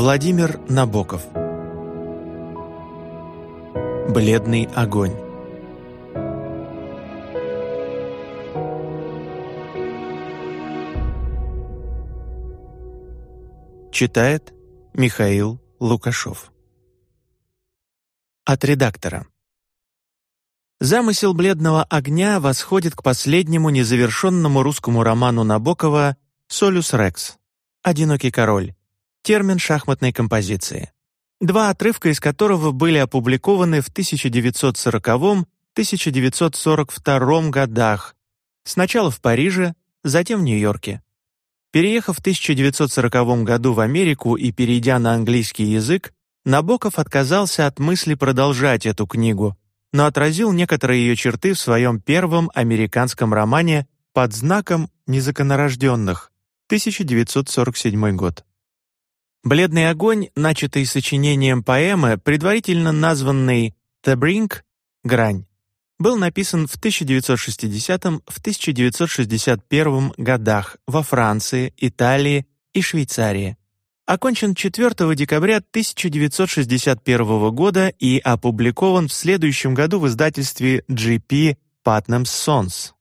Владимир Набоков. Бледный огонь. Читает Михаил Лукашов. От редактора. Замысел «Бледного огня» восходит к последнему незавершенному русскому роману Набокова «Солюс Рекс» «Одинокий король», термин шахматной композиции, два отрывка из которого были опубликованы в 1940-1942 годах, сначала в Париже, затем в Нью-Йорке. Переехав в 1940 году в Америку и перейдя на английский язык, Набоков отказался от мысли продолжать эту книгу, но отразил некоторые ее черты в своем первом американском романе «Под знаком незаконнорожденных» 1947 год. «Бледный огонь», начатый сочинением поэмы, предварительно названный «The Brink» — «Грань», был написан в 1960-1961 годах во Франции, Италии и Швейцарии. Окончен 4 декабря 1961 года и опубликован в следующем году в издательстве GP Putnam's Sons.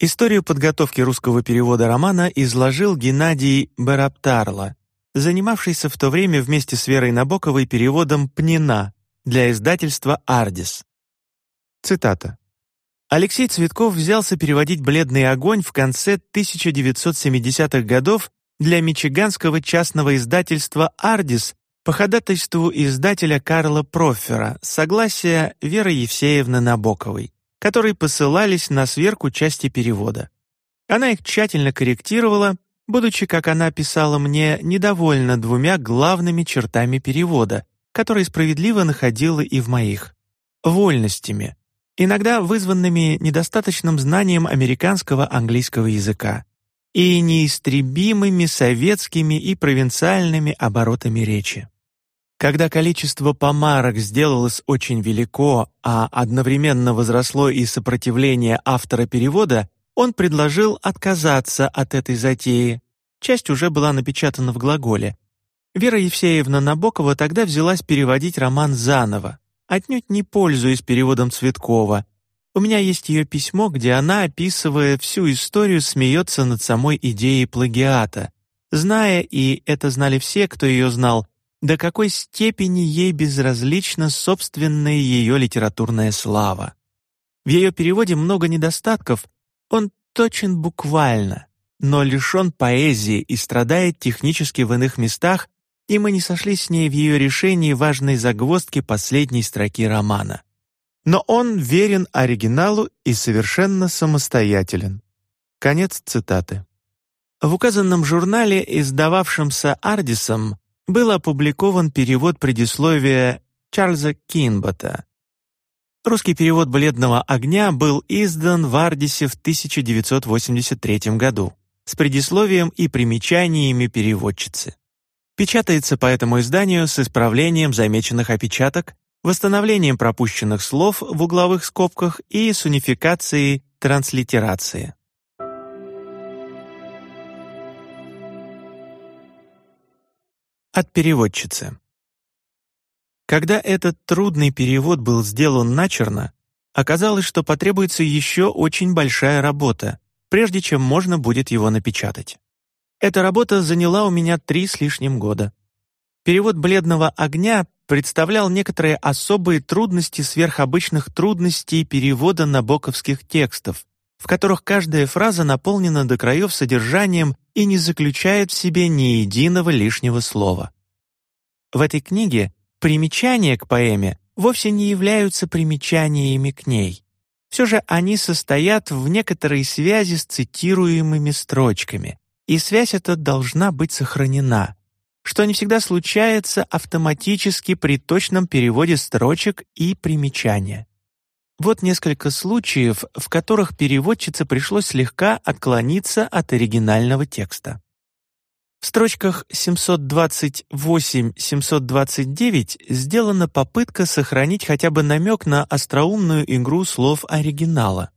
Историю подготовки русского перевода романа изложил Геннадий Бараптарло, занимавшийся в то время вместе с Верой Набоковой переводом «Пнина» для издательства «Ардис». Цитата. Алексей Цветков взялся переводить «Бледный огонь» в конце 1970-х годов для мичиганского частного издательства «Ардис» по ходатайству издателя Карла Профера с согласия Веры Евсеевны Набоковой которые посылались на сверку части перевода. Она их тщательно корректировала, будучи, как она писала мне, недовольна двумя главными чертами перевода, которые справедливо находила и в моих — вольностями, иногда вызванными недостаточным знанием американского английского языка и неистребимыми советскими и провинциальными оборотами речи. Когда количество помарок сделалось очень велико, а одновременно возросло и сопротивление автора перевода, он предложил отказаться от этой затеи. Часть уже была напечатана в глаголе. Вера Евсеевна Набокова тогда взялась переводить роман заново, отнюдь не пользуясь переводом Цветкова. У меня есть ее письмо, где она, описывая всю историю, смеется над самой идеей плагиата, зная, и это знали все, кто ее знал, до какой степени ей безразлична собственная ее литературная слава. В ее переводе много недостатков, он точен буквально, но лишен поэзии и страдает технически в иных местах, и мы не сошлись с ней в ее решении важной загвоздки последней строки романа. Но он верен оригиналу и совершенно самостоятелен. Конец цитаты. В указанном журнале, издававшемся Ардисом, был опубликован перевод предисловия Чарльза Кинбота. Русский перевод «Бледного огня» был издан в Ардисе в 1983 году с предисловием и примечаниями переводчицы. Печатается по этому изданию с исправлением замеченных опечаток, восстановлением пропущенных слов в угловых скобках и с унификацией транслитерации. От переводчицы. Когда этот трудный перевод был сделан начерно, оказалось, что потребуется еще очень большая работа, прежде чем можно будет его напечатать. Эта работа заняла у меня три с лишним года. Перевод «Бледного огня» представлял некоторые особые трудности сверхобычных трудностей перевода набоковских текстов, в которых каждая фраза наполнена до краев содержанием и не заключает в себе ни единого лишнего слова. В этой книге примечания к поэме вовсе не являются примечаниями к ней. Все же они состоят в некоторой связи с цитируемыми строчками, и связь эта должна быть сохранена, что не всегда случается автоматически при точном переводе строчек и примечания. Вот несколько случаев, в которых переводчице пришлось слегка отклониться от оригинального текста. В строчках 728-729 сделана попытка сохранить хотя бы намек на остроумную игру слов оригинала.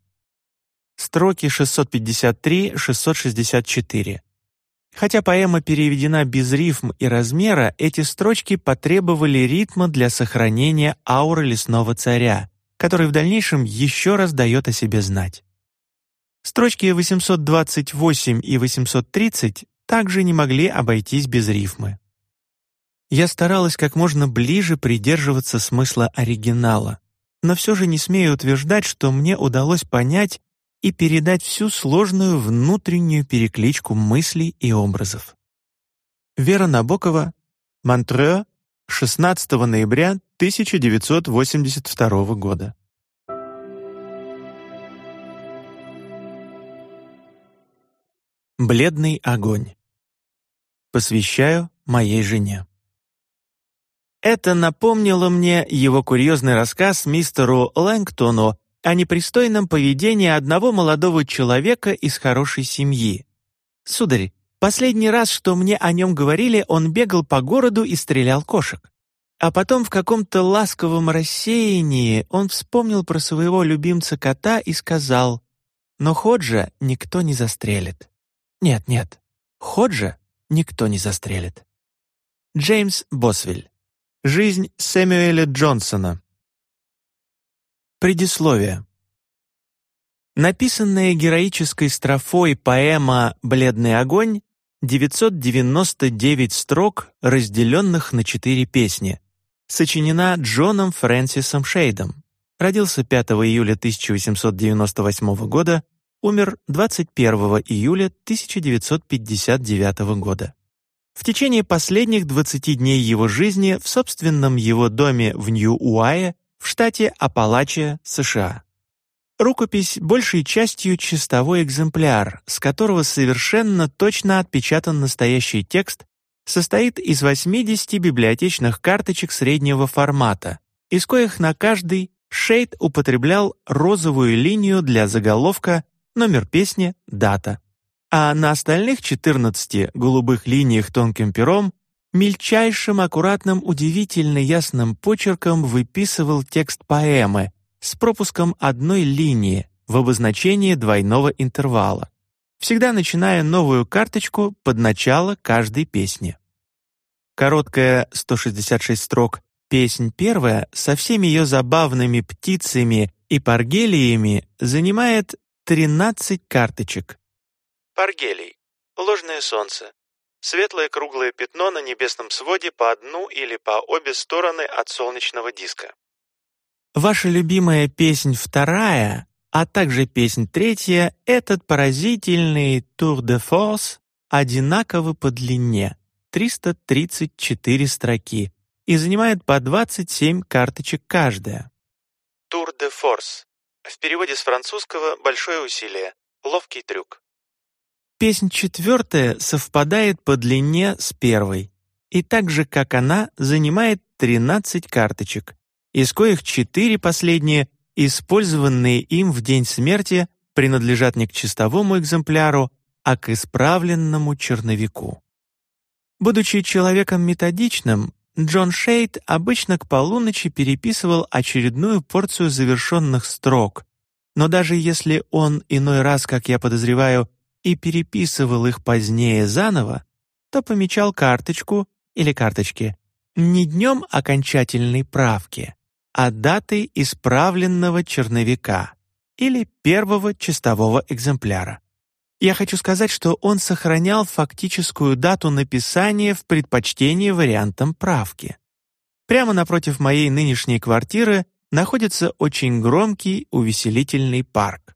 Строки 653-664. Хотя поэма переведена без рифм и размера, эти строчки потребовали ритма для сохранения ауры лесного царя, который в дальнейшем еще раз дает о себе знать. Строчки 828 и 830 также не могли обойтись без рифмы. Я старалась как можно ближе придерживаться смысла оригинала, но все же не смею утверждать, что мне удалось понять и передать всю сложную внутреннюю перекличку мыслей и образов. Вера Набокова, Монтрео, 16 ноября 1982 года. Бледный огонь. Посвящаю моей жене. Это напомнило мне его курьезный рассказ мистеру Лэнгтону о непристойном поведении одного молодого человека из хорошей семьи. Сударь, последний раз, что мне о нем говорили, он бегал по городу и стрелял кошек. А потом в каком-то ласковом рассеянии он вспомнил про своего любимца кота и сказал, «Но Ходжа никто не застрелит». Нет, нет, Ходжа никто не застрелит. Джеймс Босвель. Жизнь Сэмюэля Джонсона. Предисловие. Написанная героической строфой поэма «Бледный огонь» 999 строк, разделенных на четыре песни, сочинена Джоном Фрэнсисом Шейдом. Родился 5 июля 1898 года, умер 21 июля 1959 года. В течение последних 20 дней его жизни в собственном его доме в Нью-Уае в штате Апалачия, США. Рукопись большей частью чистовой экземпляр, с которого совершенно точно отпечатан настоящий текст, состоит из 80 библиотечных карточек среднего формата, из коих на каждый Шейд употреблял розовую линию для заголовка, номер песни, дата. А на остальных 14 голубых линиях тонким пером мельчайшим, аккуратным, удивительно ясным почерком выписывал текст поэмы с пропуском одной линии в обозначении двойного интервала, всегда начиная новую карточку под начало каждой песни. Короткая 166 строк «Песнь первая» со всеми ее забавными птицами и паргелиями занимает 13 карточек. Паргелий — ложное солнце, Светлое круглое пятно на небесном своде по одну или по обе стороны от солнечного диска. Ваша любимая песнь вторая, а также песнь третья, этот поразительный тур де форс одинаковы по длине — 334 строки и занимает по 27 карточек каждая. Тур де форс. В переводе с французского «большое усилие», ловкий трюк. Песнь четвертая совпадает по длине с первой, и так же, как она, занимает 13 карточек, из коих четыре последние, использованные им в день смерти, принадлежат не к чистовому экземпляру, а к исправленному черновику. Будучи человеком методичным, Джон Шейд обычно к полуночи переписывал очередную порцию завершенных строк, но даже если он иной раз, как я подозреваю, и переписывал их позднее заново, то помечал карточку или карточки не днем окончательной правки, а датой исправленного черновика или первого чистового экземпляра. Я хочу сказать, что он сохранял фактическую дату написания в предпочтении вариантам правки. Прямо напротив моей нынешней квартиры находится очень громкий увеселительный парк.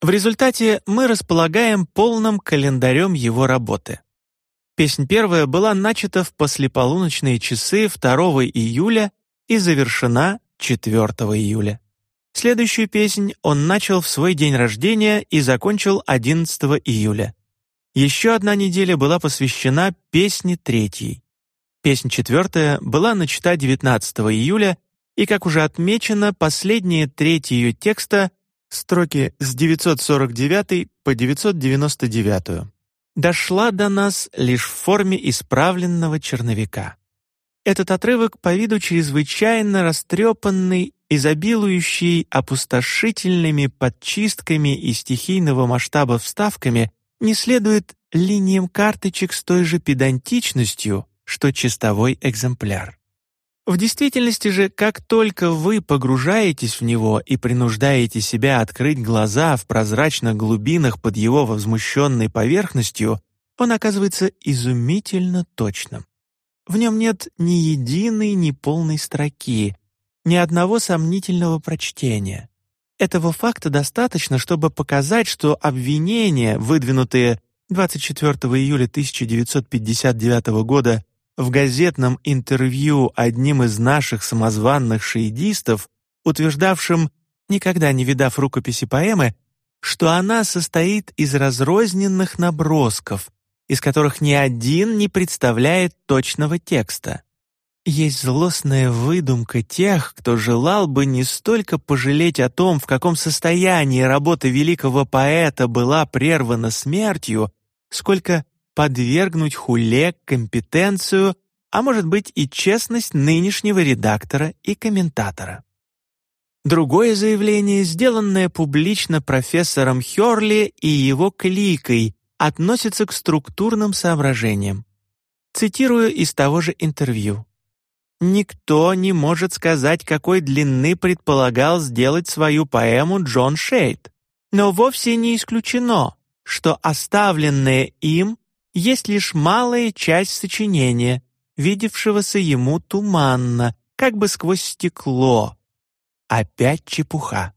В результате мы располагаем полным календарем его работы. Песнь первая была начата в послеполуночные часы 2 июля и завершена 4 июля. Следующую песнь он начал в свой день рождения и закончил 11 июля. Еще одна неделя была посвящена песне третьей. Песня четвертая была начата 19 июля, и, как уже отмечено, последние трети ее текста строки с 949 по 999, дошла до нас лишь в форме исправленного черновика. Этот отрывок по виду чрезвычайно растрепанный, изобилующий опустошительными подчистками и стихийного масштаба вставками, не следует линиям карточек с той же педантичностью, что чистовой экземпляр. В действительности же, как только вы погружаетесь в него и принуждаете себя открыть глаза в прозрачных глубинах под его возмущенной поверхностью, он оказывается изумительно точным. В нем нет ни единой неполной строки, ни одного сомнительного прочтения. Этого факта достаточно, чтобы показать, что обвинения, выдвинутые 24 июля 1959 года в газетном интервью одним из наших самозванных шейдистов, утверждавшим, никогда не видав рукописи поэмы, что она состоит из разрозненных набросков, из которых ни один не представляет точного текста. Есть злостная выдумка тех, кто желал бы не столько пожалеть о том, в каком состоянии работа великого поэта была прервана смертью, сколько подвергнуть хуле компетенцию, а может быть и честность нынешнего редактора и комментатора. Другое заявление, сделанное публично профессором Хёрли и его кликой, относится к структурным соображениям. Цитирую из того же интервью. «Никто не может сказать, какой длины предполагал сделать свою поэму Джон Шейд, но вовсе не исключено, что оставленное им есть лишь малая часть сочинения, видевшегося ему туманно, как бы сквозь стекло. Опять чепуха.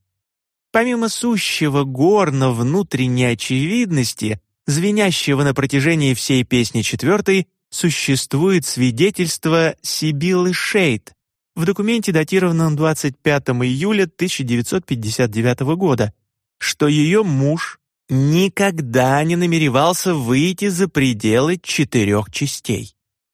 Помимо сущего горна внутренней очевидности, звенящего на протяжении всей песни четвертой, существует свидетельство Сибилы Шейд в документе, датированном 25 июля 1959 года, что ее муж никогда не намеревался выйти за пределы четырех частей.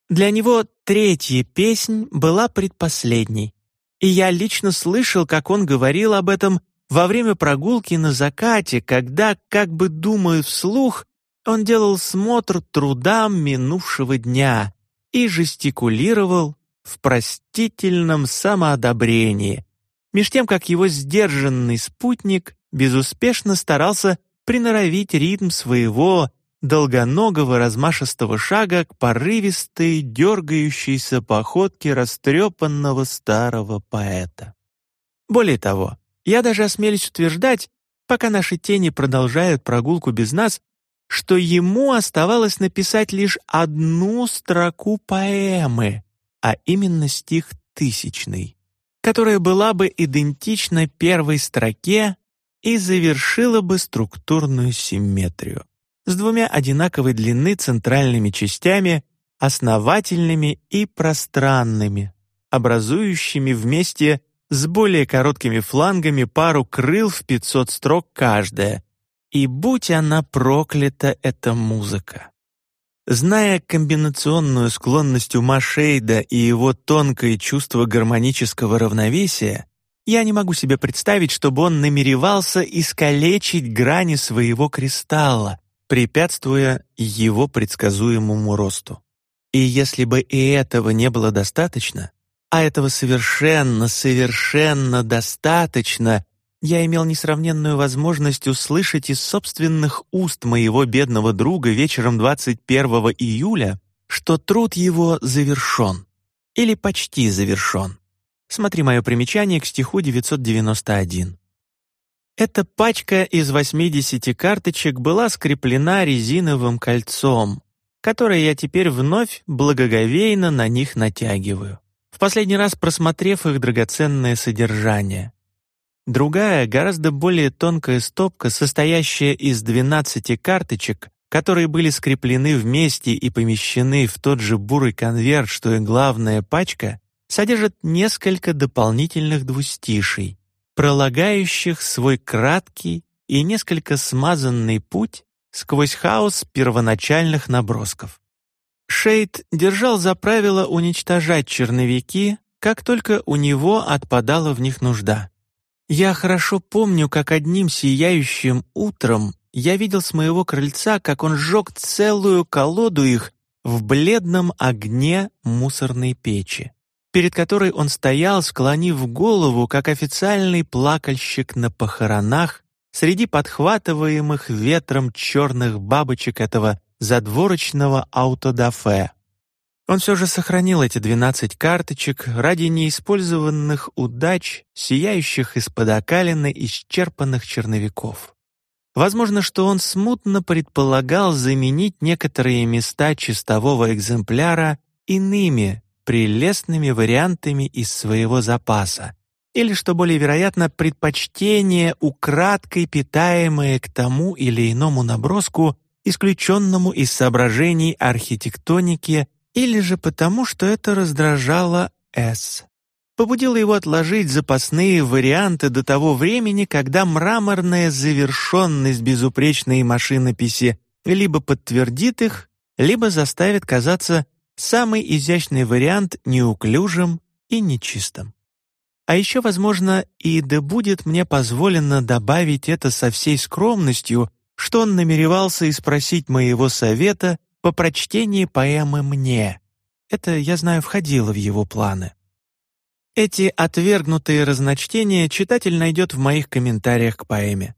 Для него третья песнь была предпоследней, и я лично слышал, как он говорил об этом во время прогулки на закате, когда, как бы думая вслух, он делал смотр трудам минувшего дня и жестикулировал в простительном самоодобрении, меж тем как его сдержанный спутник безуспешно старался приноровить ритм своего долгоногого размашистого шага к порывистой, дергающейся походке растрепанного старого поэта. Более того, я даже осмелюсь утверждать, пока наши тени продолжают прогулку без нас, что ему оставалось написать лишь одну строку поэмы, а именно стих тысячный, которая была бы идентична первой строке и завершила бы структурную симметрию с двумя одинаковой длины центральными частями, основательными и пространными, образующими вместе с более короткими флангами пару крыл в 500 строк каждая. И будь она проклята, эта музыка. Зная комбинационную склонность ума Шейда и его тонкое чувство гармонического равновесия, я не могу себе представить, чтобы он намеревался искалечить грани своего кристалла, препятствуя его предсказуемому росту. И если бы и этого не было достаточно, а этого совершенно, совершенно достаточно, я имел несравненную возможность услышать из собственных уст моего бедного друга вечером 21 июля, что труд его завершен или почти завершен. Смотри мое примечание к стиху 991. Эта пачка из 80 карточек была скреплена резиновым кольцом, которое я теперь вновь благоговейно на них натягиваю, в последний раз просмотрев их драгоценное содержание. Другая, гораздо более тонкая стопка, состоящая из 12 карточек, которые были скреплены вместе и помещены в тот же бурый конверт, что и главная пачка, содержит несколько дополнительных двустишей, пролагающих свой краткий и несколько смазанный путь сквозь хаос первоначальных набросков. Шейд держал за правило уничтожать черновики, как только у него отпадала в них нужда. Я хорошо помню, как одним сияющим утром я видел с моего крыльца, как он сжег целую колоду их в бледном огне мусорной печи перед которой он стоял, склонив голову, как официальный плакальщик на похоронах, среди подхватываемых ветром черных бабочек этого задворочного аутодафе. Он все же сохранил эти двенадцать карточек ради неиспользованных удач, сияющих из-под окалины исчерпанных черновиков. Возможно, что он смутно предполагал заменить некоторые места чистового экземпляра иными, прелестными вариантами из своего запаса, или, что более вероятно, предпочтение украдкой питаемое к тому или иному наброску, исключенному из соображений архитектоники или же потому, что это раздражало С. Побудило его отложить запасные варианты до того времени, когда мраморная завершенность безупречной машинописи либо подтвердит их, либо заставит казаться самый изящный вариант неуклюжим и нечистым. А еще, возможно, и да будет мне позволено добавить это со всей скромностью, что он намеревался и спросить моего совета по прочтении поэмы «Мне». Это, я знаю, входило в его планы. Эти отвергнутые разночтения читатель найдет в моих комментариях к поэме.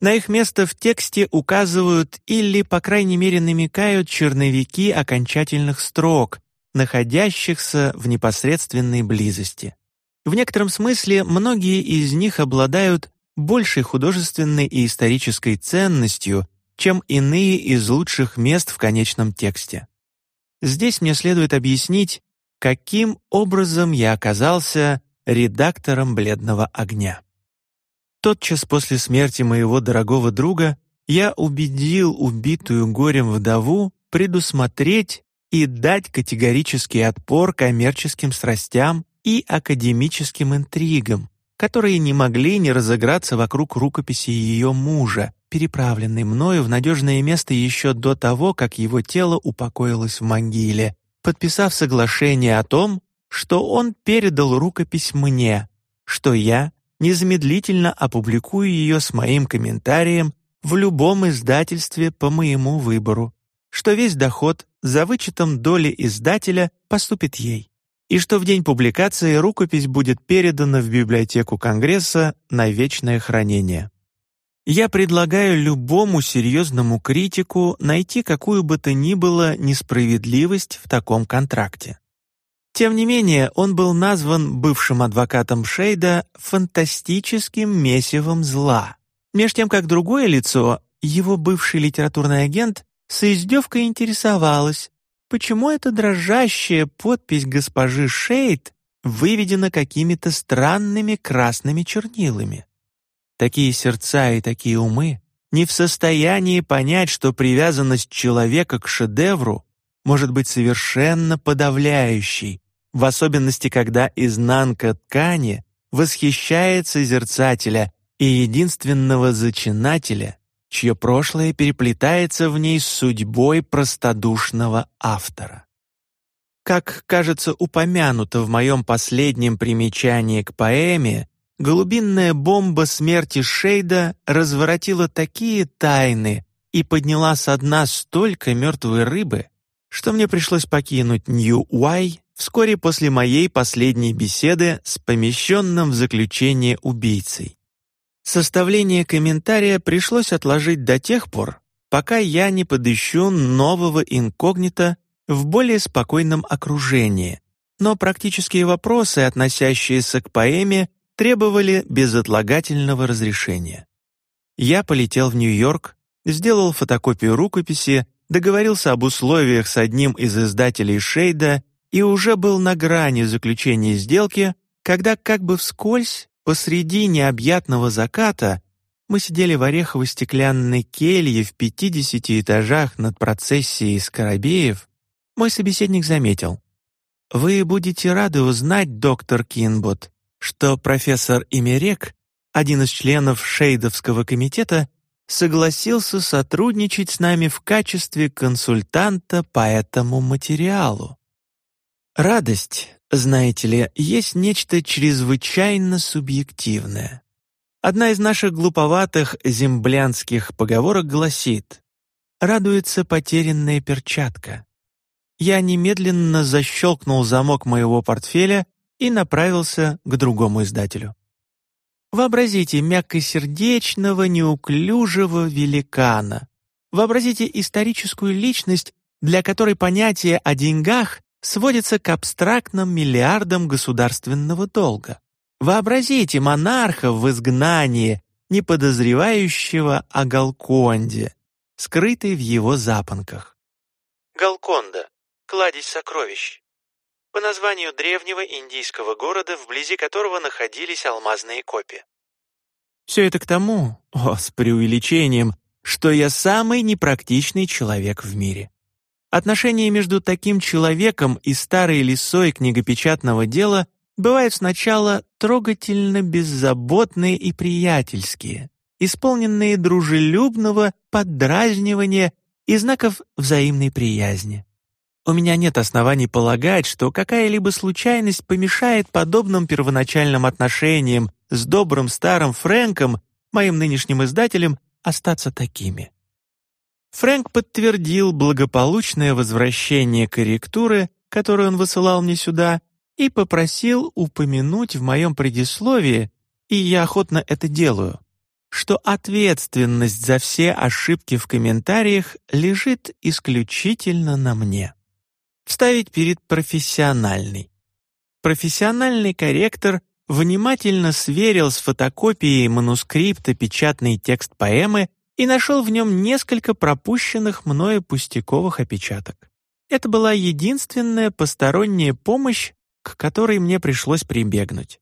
На их место в тексте указывают или, по крайней мере, намекают черновики окончательных строк, находящихся в непосредственной близости. В некотором смысле многие из них обладают большей художественной и исторической ценностью, чем иные из лучших мест в конечном тексте. Здесь мне следует объяснить, каким образом я оказался редактором «Бледного огня». Тотчас после смерти моего дорогого друга я убедил убитую горем вдову предусмотреть и дать категорический отпор коммерческим страстям и академическим интригам, которые не могли не разыграться вокруг рукописи ее мужа, переправленный мною в надежное место еще до того, как его тело упокоилось в могиле, подписав соглашение о том, что он передал рукопись мне, что я незамедлительно опубликую ее с моим комментарием в любом издательстве по моему выбору, что весь доход за вычетом доли издателя поступит ей, и что в день публикации рукопись будет передана в библиотеку Конгресса на вечное хранение. Я предлагаю любому серьезному критику найти какую бы то ни было несправедливость в таком контракте. Тем не менее, он был назван бывшим адвокатом Шейда фантастическим месивом зла, меж тем как другое лицо, его бывший литературный агент, с издевкой интересовалась, почему эта дрожащая подпись госпожи Шейд выведена какими-то странными красными чернилами. Такие сердца и такие умы не в состоянии понять, что привязанность человека к шедевру может быть совершенно подавляющей, в особенности, когда изнанка ткани восхищает созерцателя и единственного зачинателя, чье прошлое переплетается в ней с судьбой простодушного автора. Как, кажется, упомянуто в моем последнем примечании к поэме, голубинная бомба смерти Шейда разворотила такие тайны и подняла со дна столько мертвой рыбы, что мне пришлось покинуть Нью-Уай вскоре после моей последней беседы с помещенным в заключение убийцей. Составление комментария пришлось отложить до тех пор, пока я не подыщу нового инкогнито в более спокойном окружении, но практические вопросы, относящиеся к поэме, требовали безотлагательного разрешения. Я полетел в Нью-Йорк, сделал фотокопию рукописи, договорился об условиях с одним из издателей Шейда и уже был на грани заключения сделки, когда как бы вскользь, посреди необъятного заката, мы сидели в ореховой стеклянной келье в пятидесяти этажах над процессией скоробеев, мой собеседник заметил. «Вы будете рады узнать, доктор Кинбот, что профессор Имерек, один из членов Шейдовского комитета, согласился сотрудничать с нами в качестве консультанта по этому материалу. Радость, знаете ли, есть нечто чрезвычайно субъективное. Одна из наших глуповатых земблянских поговорок гласит «Радуется потерянная перчатка». Я немедленно защелкнул замок моего портфеля и направился к другому издателю. Вообразите мягкосердечного, неуклюжего великана. Вообразите историческую личность, для которой понятие о деньгах сводится к абстрактным миллиардам государственного долга. Вообразите монарха в изгнании, не подозревающего о Галконде, скрытой в его запонках. Галконда — кладезь сокровищ. По названию древнего индийского города, вблизи которого находились алмазные копии. Все это к тому, о, с преувеличением, что я самый непрактичный человек в мире. Отношения между таким человеком и старой лисой книгопечатного дела бывают сначала трогательно беззаботные и приятельские, исполненные дружелюбного поддразнивания и знаков взаимной приязни. У меня нет оснований полагать, что какая-либо случайность помешает подобным первоначальным отношениям с добрым старым Фрэнком, моим нынешним издателем, остаться такими. Фрэнк подтвердил благополучное возвращение корректуры, которую он высылал мне сюда, и попросил упомянуть в моем предисловии, и я охотно это делаю, что ответственность за все ошибки в комментариях лежит исключительно на мне. Вставить перед профессиональный. Профессиональный корректор внимательно сверил с фотокопией манускрипта печатный текст поэмы и нашел в нем несколько пропущенных мною пустяковых опечаток. Это была единственная посторонняя помощь, к которой мне пришлось прибегнуть.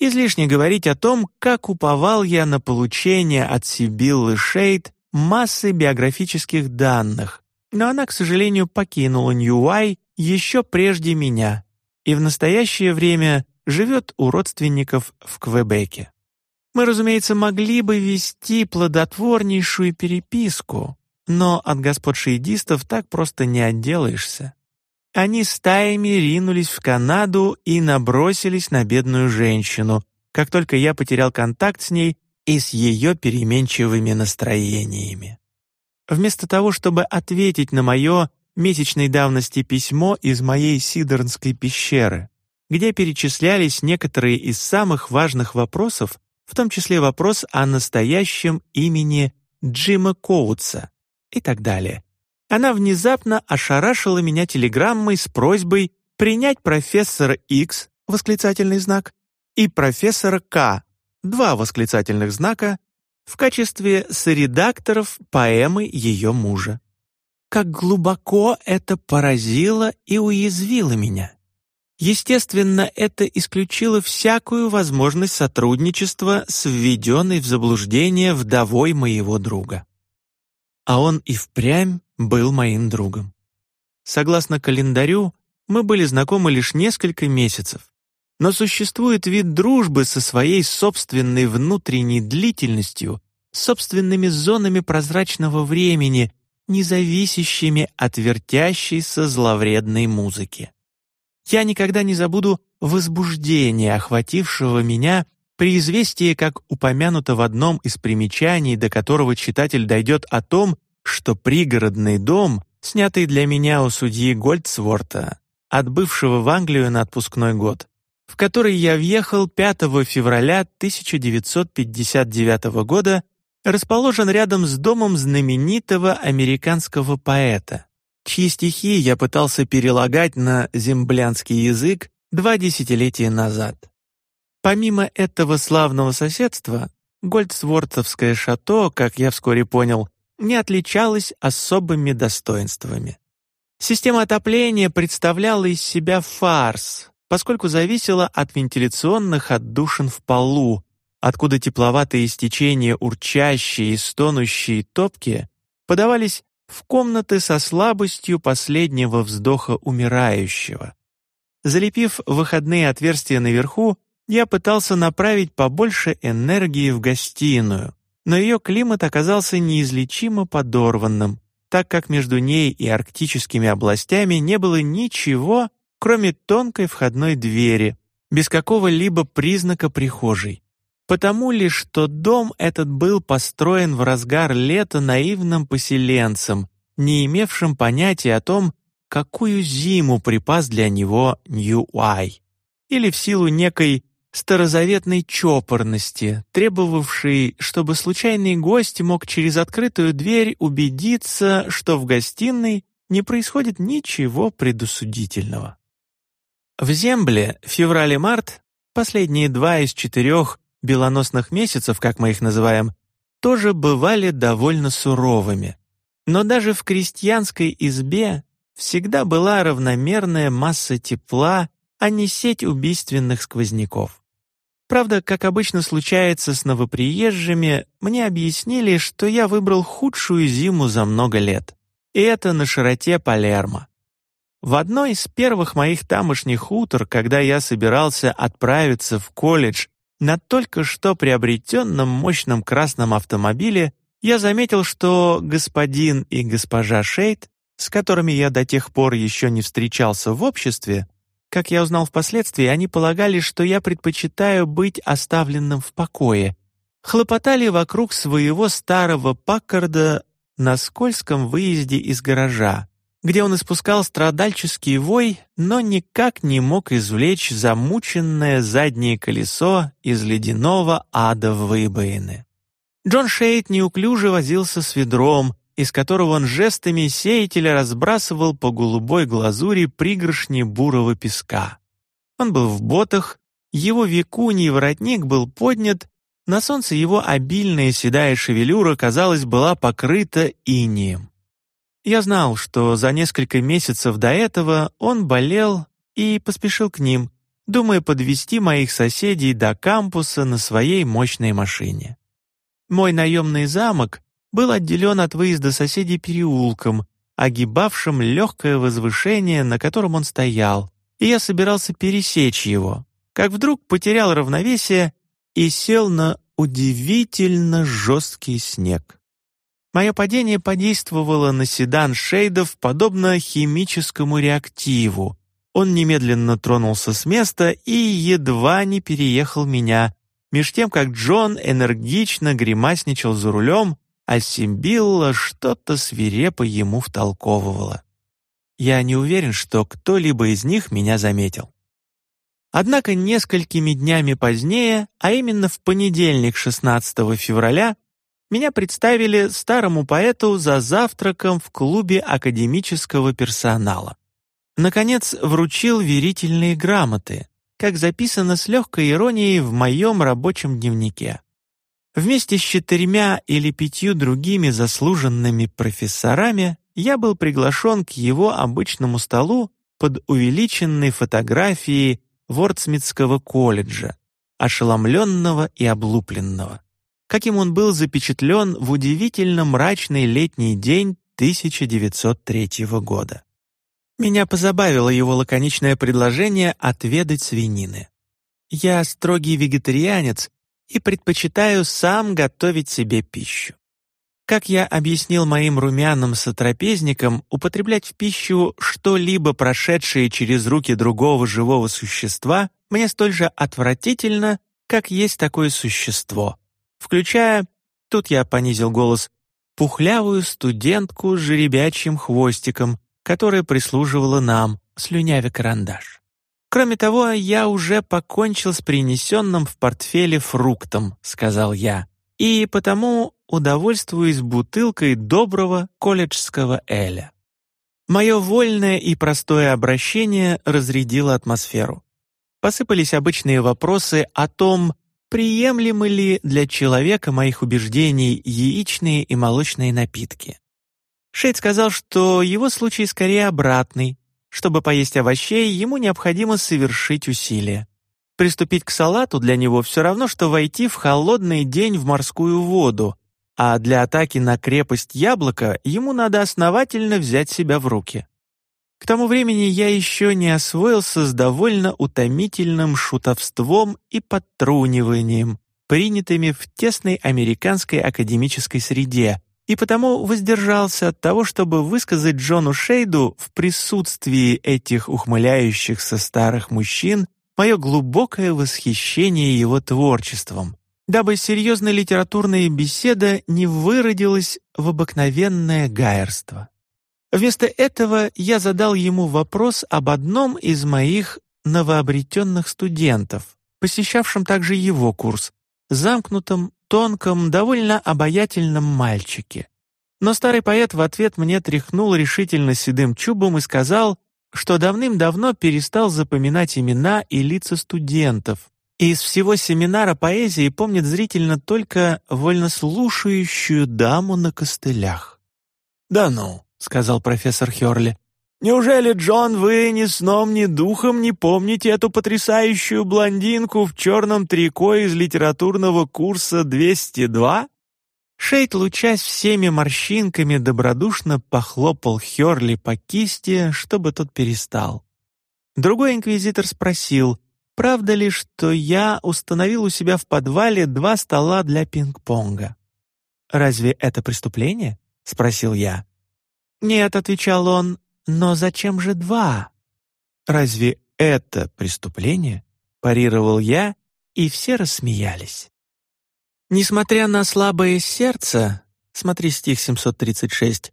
Излишне говорить о том, как уповал я на получение от Сибиллы Шейд массы биографических данных, но она, к сожалению, покинула Ньюай еще прежде меня и в настоящее время живет у родственников в Квебеке. Мы, разумеется, могли бы вести плодотворнейшую переписку, но от господ шейдистов так просто не отделаешься. Они стаями ринулись в Канаду и набросились на бедную женщину, как только я потерял контакт с ней и с ее переменчивыми настроениями. Вместо того, чтобы ответить на мое месячной давности письмо из моей Сидорнской пещеры, где перечислялись некоторые из самых важных вопросов, в том числе вопрос о настоящем имени Джима Коутса и так далее. Она внезапно ошарашила меня телеграммой с просьбой принять профессора X, восклицательный знак, и профессора К, два восклицательных знака, в качестве соредакторов поэмы ее мужа. Как глубоко это поразило и уязвило меня. Естественно, это исключило всякую возможность сотрудничества с введенной в заблуждение вдовой моего друга. А он и впрямь был моим другом. Согласно календарю, мы были знакомы лишь несколько месяцев, но существует вид дружбы со своей собственной внутренней длительностью, собственными зонами прозрачного времени, независящими от вертящейся зловредной музыки. Я никогда не забуду возбуждение, охватившего меня при известии, как упомянуто в одном из примечаний, до которого читатель дойдет о том, что пригородный дом, снятый для меня у судьи Гольдсворта, отбывшего в Англию на отпускной год, в который я въехал 5 февраля 1959 года, расположен рядом с домом знаменитого американского поэта, чьи стихи я пытался перелагать на землянский язык два десятилетия назад. Помимо этого славного соседства, Гольдсвортовское шато, как я вскоре понял, не отличалась особыми достоинствами. Система отопления представляла из себя фарс, поскольку зависела от вентиляционных отдушин в полу, откуда тепловатые истечения урчащие и стонущие топки подавались в комнаты со слабостью последнего вздоха умирающего. Залепив выходные отверстия наверху, я пытался направить побольше энергии в гостиную, но ее климат оказался неизлечимо подорванным, так как между ней и арктическими областями не было ничего, кроме тонкой входной двери, без какого-либо признака прихожей. Потому лишь, что дом этот был построен в разгар лета наивным поселенцем, не имевшим понятия о том, какую зиму припас для него Нью-Уай, или в силу некой старозаветной чопорности, требовавшей, чтобы случайный гость мог через открытую дверь убедиться, что в гостиной не происходит ничего предусудительного. В Земле февраль и март, последние два из четырех белоносных месяцев, как мы их называем, тоже бывали довольно суровыми. Но даже в крестьянской избе всегда была равномерная масса тепла, а не сеть убийственных сквозняков. Правда, как обычно случается с новоприезжими, мне объяснили, что я выбрал худшую зиму за много лет. И это на широте Палермо. В одной из первых моих тамошних утр, когда я собирался отправиться в колледж на только что приобретенном мощном красном автомобиле, я заметил, что господин и госпожа Шейд, с которыми я до тех пор еще не встречался в обществе, как я узнал впоследствии, они полагали, что я предпочитаю быть оставленным в покое. Хлопотали вокруг своего старого Паккарда на скользком выезде из гаража, где он испускал страдальческий вой, но никак не мог извлечь замученное заднее колесо из ледяного ада выбоины. Джон Шейд неуклюже возился с ведром, из которого он жестами сеятеля разбрасывал по голубой глазури пригоршни бурого песка. Он был в ботах, его векуний воротник был поднят, на солнце его обильная седая шевелюра, казалось, была покрыта инием. Я знал, что за несколько месяцев до этого он болел и поспешил к ним, думая подвести моих соседей до кампуса на своей мощной машине. Мой наемный замок был отделен от выезда соседей переулком, огибавшим легкое возвышение, на котором он стоял, и я собирался пересечь его, как вдруг потерял равновесие и сел на удивительно жесткий снег. Мое падение подействовало на седан Шейдов подобно химическому реактиву. Он немедленно тронулся с места и едва не переехал меня, меж тем как Джон энергично гримасничал за рулем, а Симбилла что-то свирепо ему втолковывала. Я не уверен, что кто-либо из них меня заметил. Однако несколькими днями позднее, а именно в понедельник 16 февраля, меня представили старому поэту за завтраком в клубе академического персонала. Наконец, вручил верительные грамоты, как записано с легкой иронией в моем рабочем дневнике. Вместе с четырьмя или пятью другими заслуженными профессорами я был приглашен к его обычному столу под увеличенной фотографией Вордсмитского колледжа, ошеломленного и облупленного, каким он был запечатлен в удивительно мрачный летний день 1903 года. Меня позабавило его лаконичное предложение отведать свинины. Я строгий вегетарианец и предпочитаю сам готовить себе пищу. Как я объяснил моим румяным сотрапезникам, употреблять в пищу что-либо прошедшее через руки другого живого существа мне столь же отвратительно, как есть такое существо, включая, тут я понизил голос, пухлявую студентку с жеребячьим хвостиком, которая прислуживала нам, слюнявя карандаш. «Кроме того, я уже покончил с принесенным в портфеле фруктом», — сказал я, «и потому удовольствуюсь бутылкой доброго колледжского эля». Мое вольное и простое обращение разрядило атмосферу. Посыпались обычные вопросы о том, приемлемы ли для человека моих убеждений яичные и молочные напитки. Шейд сказал, что его случай скорее обратный, чтобы поесть овощей, ему необходимо совершить усилие. Приступить к салату для него все равно, что войти в холодный день в морскую воду, а для атаки на крепость яблока ему надо основательно взять себя в руки. К тому времени я еще не освоился с довольно утомительным шутовством и подтруниванием, принятыми в тесной американской академической среде, и потому воздержался от того, чтобы высказать Джону Шейду в присутствии этих ухмыляющихся старых мужчин мое глубокое восхищение его творчеством, дабы серьезная литературная беседа не выродилась в обыкновенное гаерство. Вместо этого я задал ему вопрос об одном из моих новообретенных студентов, посещавшем также его курс, замкнутом, тонком, довольно обаятельном мальчике. Но старый поэт в ответ мне тряхнул решительно седым чубом и сказал, что давным-давно перестал запоминать имена и лица студентов, и из всего семинара поэзии помнит зрительно только вольнослушающую даму на костылях. «Да ну», — сказал профессор Хёрли, «неужели, Джон, вы ни сном, ни духом не помните эту потрясающую блондинку в черном трико из литературного курса 202?» Шейд, лучась всеми морщинками, добродушно похлопал Хёрли по кисти, чтобы тот перестал. Другой инквизитор спросил, правда ли, что я установил у себя в подвале два стола для пинг-понга. «Разве это преступление?» — спросил я. «Нет», — отвечал он, — «но зачем же два?» «Разве это преступление?» — парировал я, и все рассмеялись. Несмотря на слабое сердце, смотри стих 736,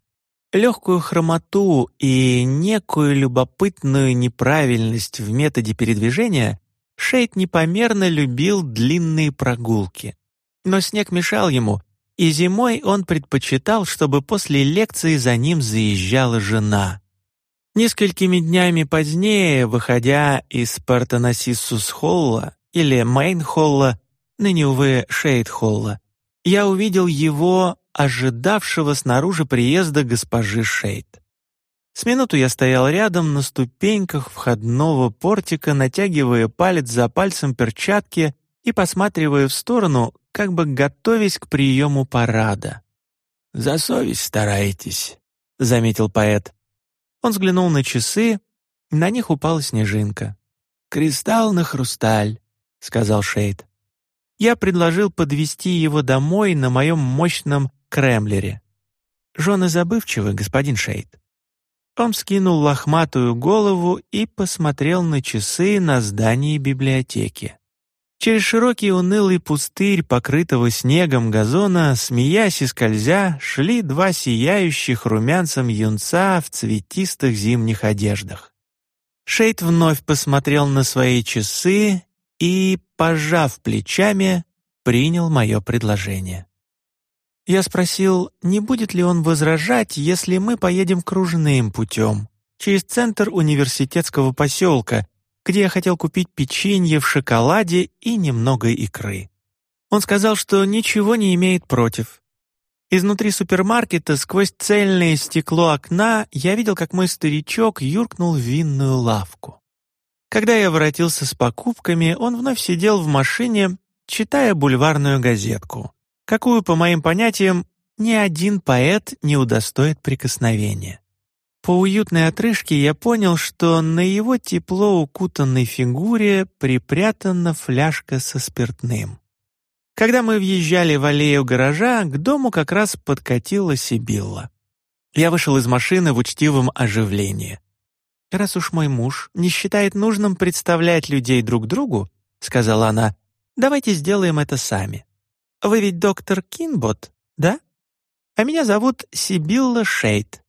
легкую хромоту и некую любопытную неправильность в методе передвижения, Шейд непомерно любил длинные прогулки. Но снег мешал ему, и зимой он предпочитал, чтобы после лекции за ним заезжала жена. Несколькими днями позднее, выходя из Партоносиссус-холла или Мейн-холла, ныне, увы, Шейд-холла, я увидел его, ожидавшего снаружи приезда госпожи Шейд. С минуту я стоял рядом на ступеньках входного портика, натягивая палец за пальцем перчатки и посматривая в сторону, как бы готовясь к приему парада. «За совесть стараетесь», — заметил поэт. Он взглянул на часы, на них упала снежинка. «Кристалл на хрусталь», — сказал Шейд. Я предложил подвести его домой на моем мощном кремлере. «Жены забывчивы, господин Шейд». Он скинул лохматую голову и посмотрел на часы на здании библиотеки. Через широкий унылый пустырь, покрытого снегом газона, смеясь и скользя, шли два сияющих румянцем юнца в цветистых зимних одеждах. Шейд вновь посмотрел на свои часы и, пожав плечами, принял мое предложение. Я спросил, не будет ли он возражать, если мы поедем кружным путем, через центр университетского поселка, где я хотел купить печенье в шоколаде и немного икры. Он сказал, что ничего не имеет против. Изнутри супермаркета, сквозь цельное стекло окна, я видел, как мой старичок юркнул в винную лавку. Когда я воротился с покупками, он вновь сидел в машине, читая бульварную газетку, какую, по моим понятиям, ни один поэт не удостоит прикосновения. По уютной отрыжке я понял, что на его тепло укутанной фигуре припрятана фляжка со спиртным. Когда мы въезжали в аллею гаража, к дому как раз подкатила Сибилла. Я вышел из машины в учтивом оживлении. «Раз уж мой муж не считает нужным представлять людей друг другу», — сказала она, — «давайте сделаем это сами. Вы ведь доктор Кинбот, да? А меня зовут Сибилла Шейд.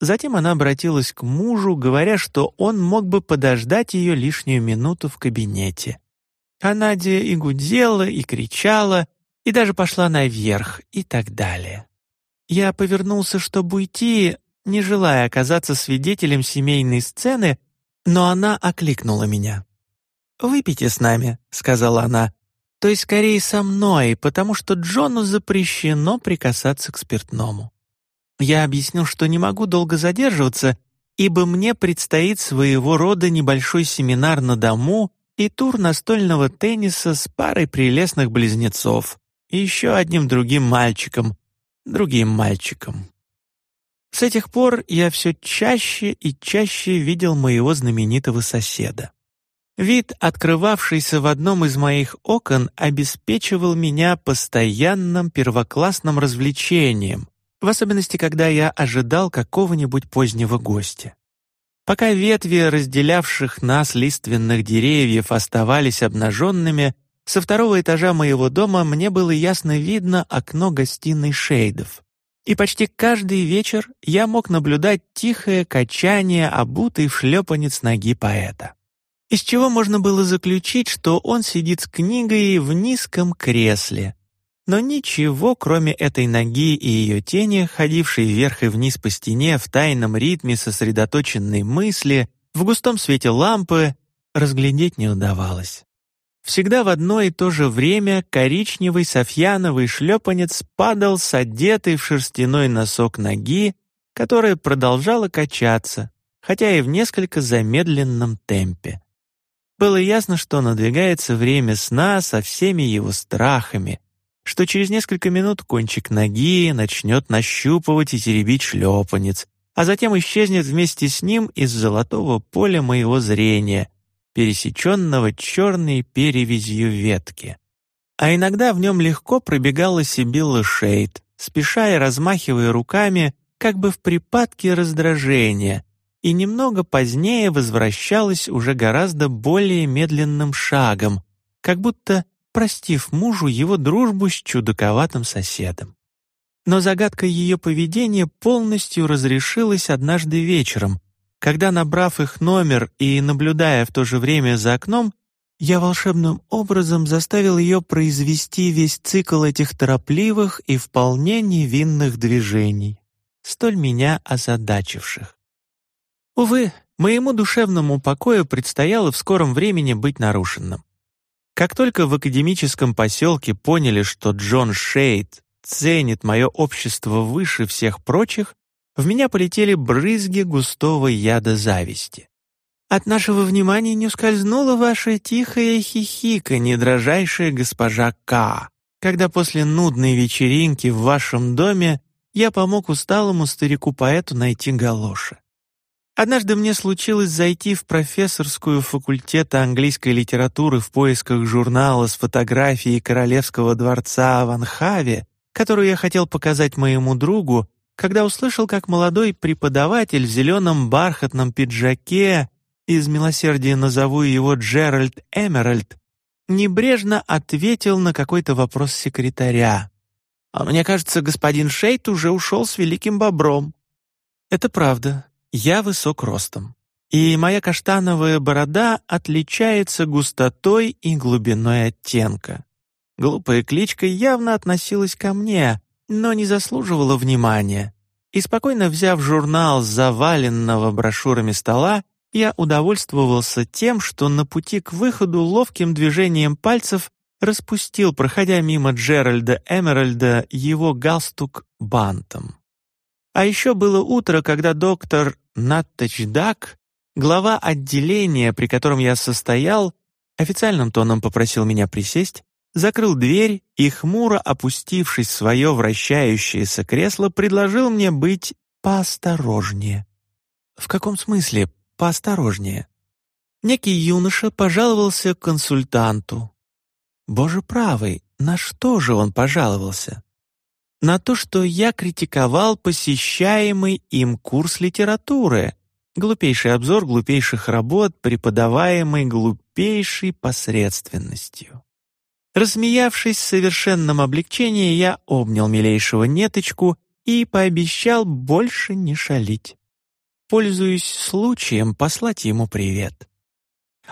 Затем она обратилась к мужу, говоря, что он мог бы подождать ее лишнюю минуту в кабинете. А Надя и гудела, и кричала, и даже пошла наверх, и так далее. Я повернулся, чтобы уйти, не желая оказаться свидетелем семейной сцены, но она окликнула меня. «Выпейте с нами», — сказала она, — «то есть скорее со мной, потому что Джону запрещено прикасаться к спиртному». Я объяснил, что не могу долго задерживаться, ибо мне предстоит своего рода небольшой семинар на дому и тур настольного тенниса с парой прелестных близнецов и еще одним другим мальчиком, другим мальчиком. С этих пор я все чаще и чаще видел моего знаменитого соседа. Вид, открывавшийся в одном из моих окон, обеспечивал меня постоянным первоклассным развлечением, в особенности, когда я ожидал какого-нибудь позднего гостя. Пока ветви разделявших нас лиственных деревьев оставались обнаженными, со второго этажа моего дома мне было ясно видно окно гостиной Шейдов. И почти каждый вечер я мог наблюдать тихое качание обутой в шлепанец ноги поэта. из чего можно было заключить, что он сидит с книгой в низком кресле. Но ничего, кроме этой ноги и ее тени, ходившей вверх и вниз по стене в тайном ритме сосредоточенной мысли, в густом свете лампы, разглядеть не удавалось. Всегда в одно и то же время коричневый софьяновый шлепанец падал с одетой в шерстяной носок ноги, которая продолжала качаться, хотя и в несколько замедленном темпе. Было ясно, что надвигается время сна со всеми его страхами, что через несколько минут кончик ноги начнет нащупывать и теребить шлепанец, а затем исчезнет вместе с ним из золотого поля моего зрения, пересеченного черной перевязью ветки. А иногда в нем легко пробегала Сибилла Шейд, спеша и размахивая руками, как бы в припадке раздражения, и немного позднее возвращалась уже гораздо более медленным шагом, как будто простив мужу его дружбу с чудаковатым соседом. Но загадка ее поведения полностью разрешилась однажды вечером, когда, набрав их номер и наблюдая в то же время за окном, я волшебным образом заставил ее произвести весь цикл этих торопливых и вполне невинных движений, столь меня озадачивших. Увы, моему душевному покою предстояло в скором времени быть нарушенным. Как только в академическом поселке поняли, что Джон Шейд ценит мое общество выше всех прочих, в меня полетели брызги густого яда зависти. От нашего внимания не ускользнула ваша тихая хихика, дрожайшая госпожа К, когда после нудной вечеринки в вашем доме я помог усталому старику-поэту найти галоши. Однажды мне случилось зайти в профессорскую факультета английской литературы в поисках журнала с фотографией королевского дворца в Анхаве, которую я хотел показать моему другу, когда услышал, как молодой преподаватель в зеленом бархатном пиджаке, из милосердия назову его Джеральд Эмеральд, небрежно ответил на какой-то вопрос секретаря. «А мне кажется, господин Шейт уже ушел с великим бобром». Это правда. Я высок ростом, и моя каштановая борода отличается густотой и глубиной оттенка. Глупая кличка явно относилась ко мне, но не заслуживала внимания. И спокойно взяв журнал с заваленного брошюрами стола, я удовольствовался тем, что на пути к выходу ловким движением пальцев распустил, проходя мимо Джеральда Эмеральда, его галстук бантом. А еще было утро, когда доктор Наттачдак, глава отделения, при котором я состоял, официальным тоном попросил меня присесть, закрыл дверь и, хмуро опустившись в свое вращающееся кресло, предложил мне быть поосторожнее. В каком смысле поосторожнее? Некий юноша пожаловался консультанту. Боже правый, на что же он пожаловался? На то, что я критиковал посещаемый им курс литературы, глупейший обзор глупейших работ, преподаваемый глупейшей посредственностью. Рассмеявшись в совершенном облегчении, я обнял милейшего неточку и пообещал больше не шалить. Пользуясь случаем, послать ему привет.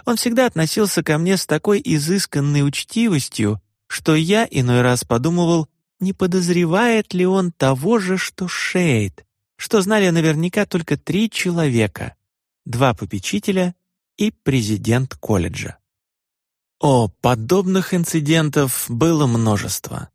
Он всегда относился ко мне с такой изысканной учтивостью, что я иной раз подумывал, не подозревает ли он того же, что Шейд, что знали наверняка только три человека, два попечителя и президент колледжа. О, подобных инцидентов было множество.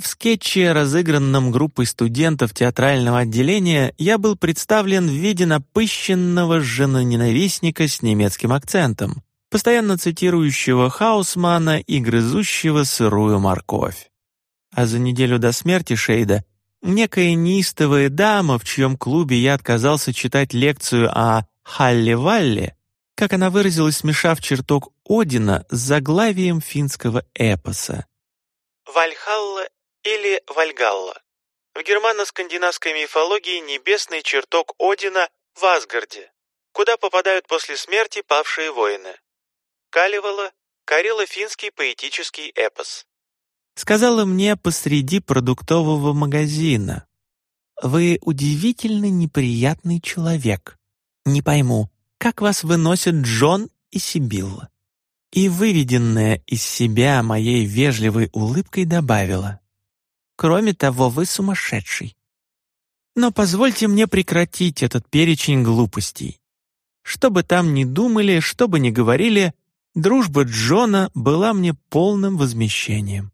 В скетче, разыгранном группой студентов театрального отделения, я был представлен в виде напыщенного женоненавистника с немецким акцентом, постоянно цитирующего Хаусмана и грызущего сырую морковь а за неделю до смерти Шейда некая неистовая дама, в чьем клубе я отказался читать лекцию о Халле-Валле, как она выразилась, смешав чертог Одина с заглавием финского эпоса. Вальхалла или Вальгалла. В германо-скандинавской мифологии небесный чертог Одина в Асгарде, куда попадают после смерти павшие воины. Калевала — карело-финский поэтический эпос сказала мне посреди продуктового магазина. «Вы удивительно неприятный человек. Не пойму, как вас выносят Джон и Сибилла. И выведенная из себя моей вежливой улыбкой добавила. «Кроме того, вы сумасшедший. Но позвольте мне прекратить этот перечень глупостей. Что бы там ни думали, что бы ни говорили, дружба Джона была мне полным возмещением.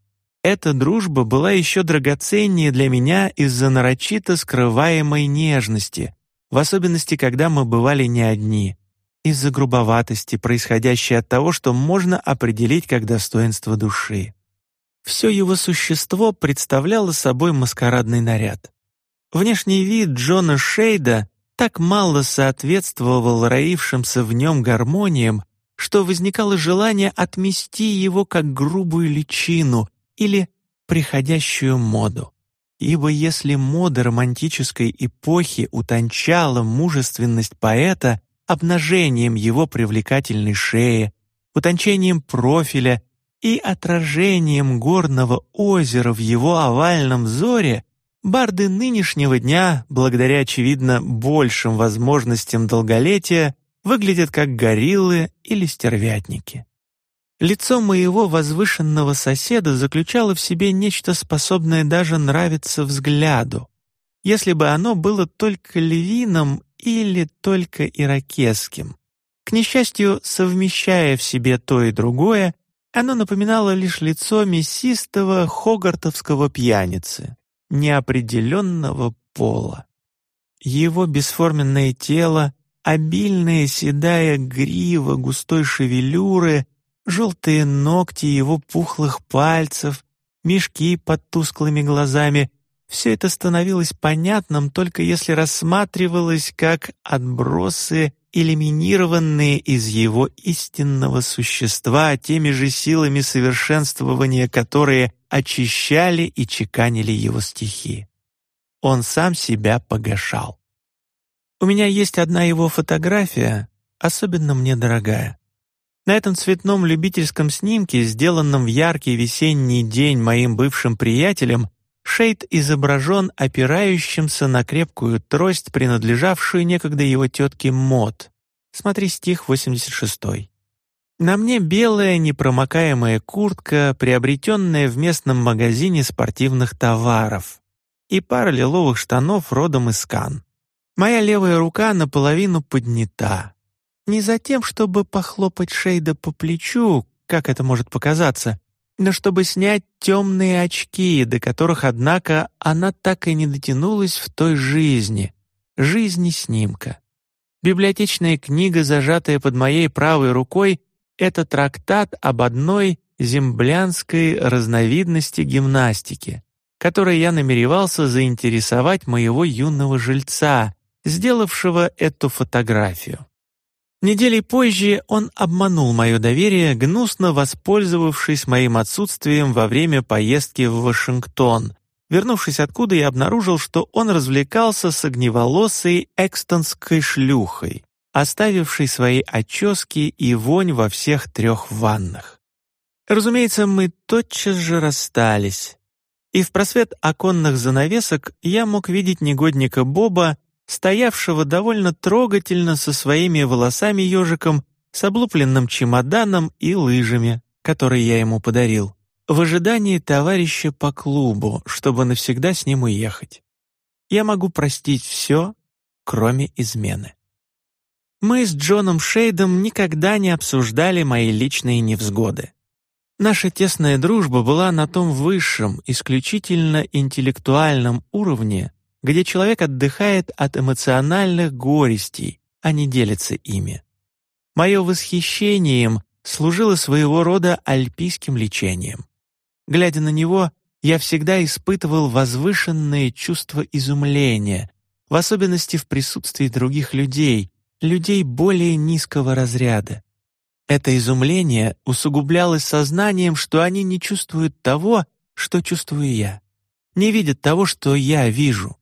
Эта дружба была еще драгоценнее для меня из-за нарочито скрываемой нежности, в особенности, когда мы бывали не одни, из-за грубоватости, происходящей от того, что можно определить как достоинство души. Все его существо представляло собой маскарадный наряд. Внешний вид Джона Шейда так мало соответствовал роившимся в нем гармониям, что возникало желание отмести его как грубую личину или приходящую моду. Ибо если мода романтической эпохи утончала мужественность поэта обнажением его привлекательной шеи, утончением профиля и отражением горного озера в его овальном взоре, Барды нынешнего дня, благодаря, очевидно, большим возможностям долголетия, выглядят как гориллы или стервятники. Лицо моего возвышенного соседа заключало в себе нечто способное даже нравиться взгляду, если бы оно было только львиным или только иракесским. К несчастью, совмещая в себе то и другое, оно напоминало лишь лицо мясистого хогартовского пьяницы, неопределенного пола. Его бесформенное тело, обильная седая грива густой шевелюры, желтые ногти его пухлых пальцев, мешки под тусклыми глазами — все это становилось понятным только если рассматривалось как отбросы, элиминированные из его истинного существа теми же силами совершенствования, которые очищали и чеканили его стихи. Он сам себя погашал. У меня есть одна его фотография, особенно мне дорогая. На этом цветном любительском снимке, сделанном в яркий весенний день моим бывшим приятелем, Шейд изображен опирающимся на крепкую трость, принадлежавшую некогда его тетке Мот. Смотри стих 86. На мне белая непромокаемая куртка, приобретенная в местном магазине спортивных товаров, и пара лиловых штанов родом из Кан. Моя левая рука наполовину поднята. Не за тем, чтобы похлопать Шейда по плечу, как это может показаться, но чтобы снять темные очки, до которых, однако, она так и не дотянулась в той жизни, жизни снимка. Библиотечная книга, зажатая под моей правой рукой, это трактат об одной землянской разновидности гимнастики, которой я намеревался заинтересовать моего юного жильца, сделавшего эту фотографию. Неделей позже он обманул мое доверие, гнусно воспользовавшись моим отсутствием во время поездки в Вашингтон, вернувшись откуда я обнаружил, что он развлекался с огневолосой экстонской шлюхой оставивший свои очески и вонь во всех трех ваннах. Разумеется, мы тотчас же расстались, и в просвет оконных занавесок я мог видеть негодника Боба, стоявшего довольно трогательно со своими волосами ежиком, с облупленным чемоданом и лыжами, которые я ему подарил, в ожидании товарища по клубу, чтобы навсегда с ним уехать. Я могу простить все, кроме измены. Мы с Джоном Шейдом никогда не обсуждали мои личные невзгоды. Наша тесная дружба была на том высшем, исключительно интеллектуальном уровне, где человек отдыхает от эмоциональных горестей, а не делится ими. Мое восхищение им служило своего рода альпийским лечением. Глядя на него, я всегда испытывал возвышенное чувство изумления, в особенности в присутствии других людей, людей более низкого разряда. Это изумление усугублялось сознанием, что они не чувствуют того, что чувствую я, не видят того, что я вижу,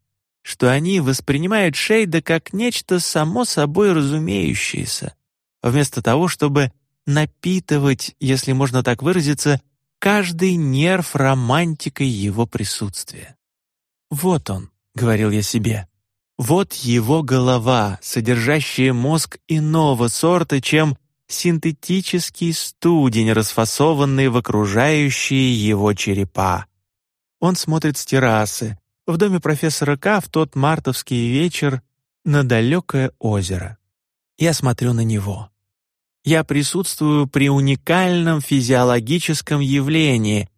что они воспринимают Шейда как нечто само собой разумеющееся, вместо того, чтобы напитывать, если можно так выразиться, каждый нерв романтикой его присутствия. «Вот он», — говорил я себе, вот его голова, содержащая мозг иного сорта, чем синтетический студень, расфасованный в окружающие его черепа. Он смотрит с террасы, в доме профессора К в тот мартовский вечер на далекое озеро. Я смотрю на него. Я присутствую при уникальном физиологическом явлении.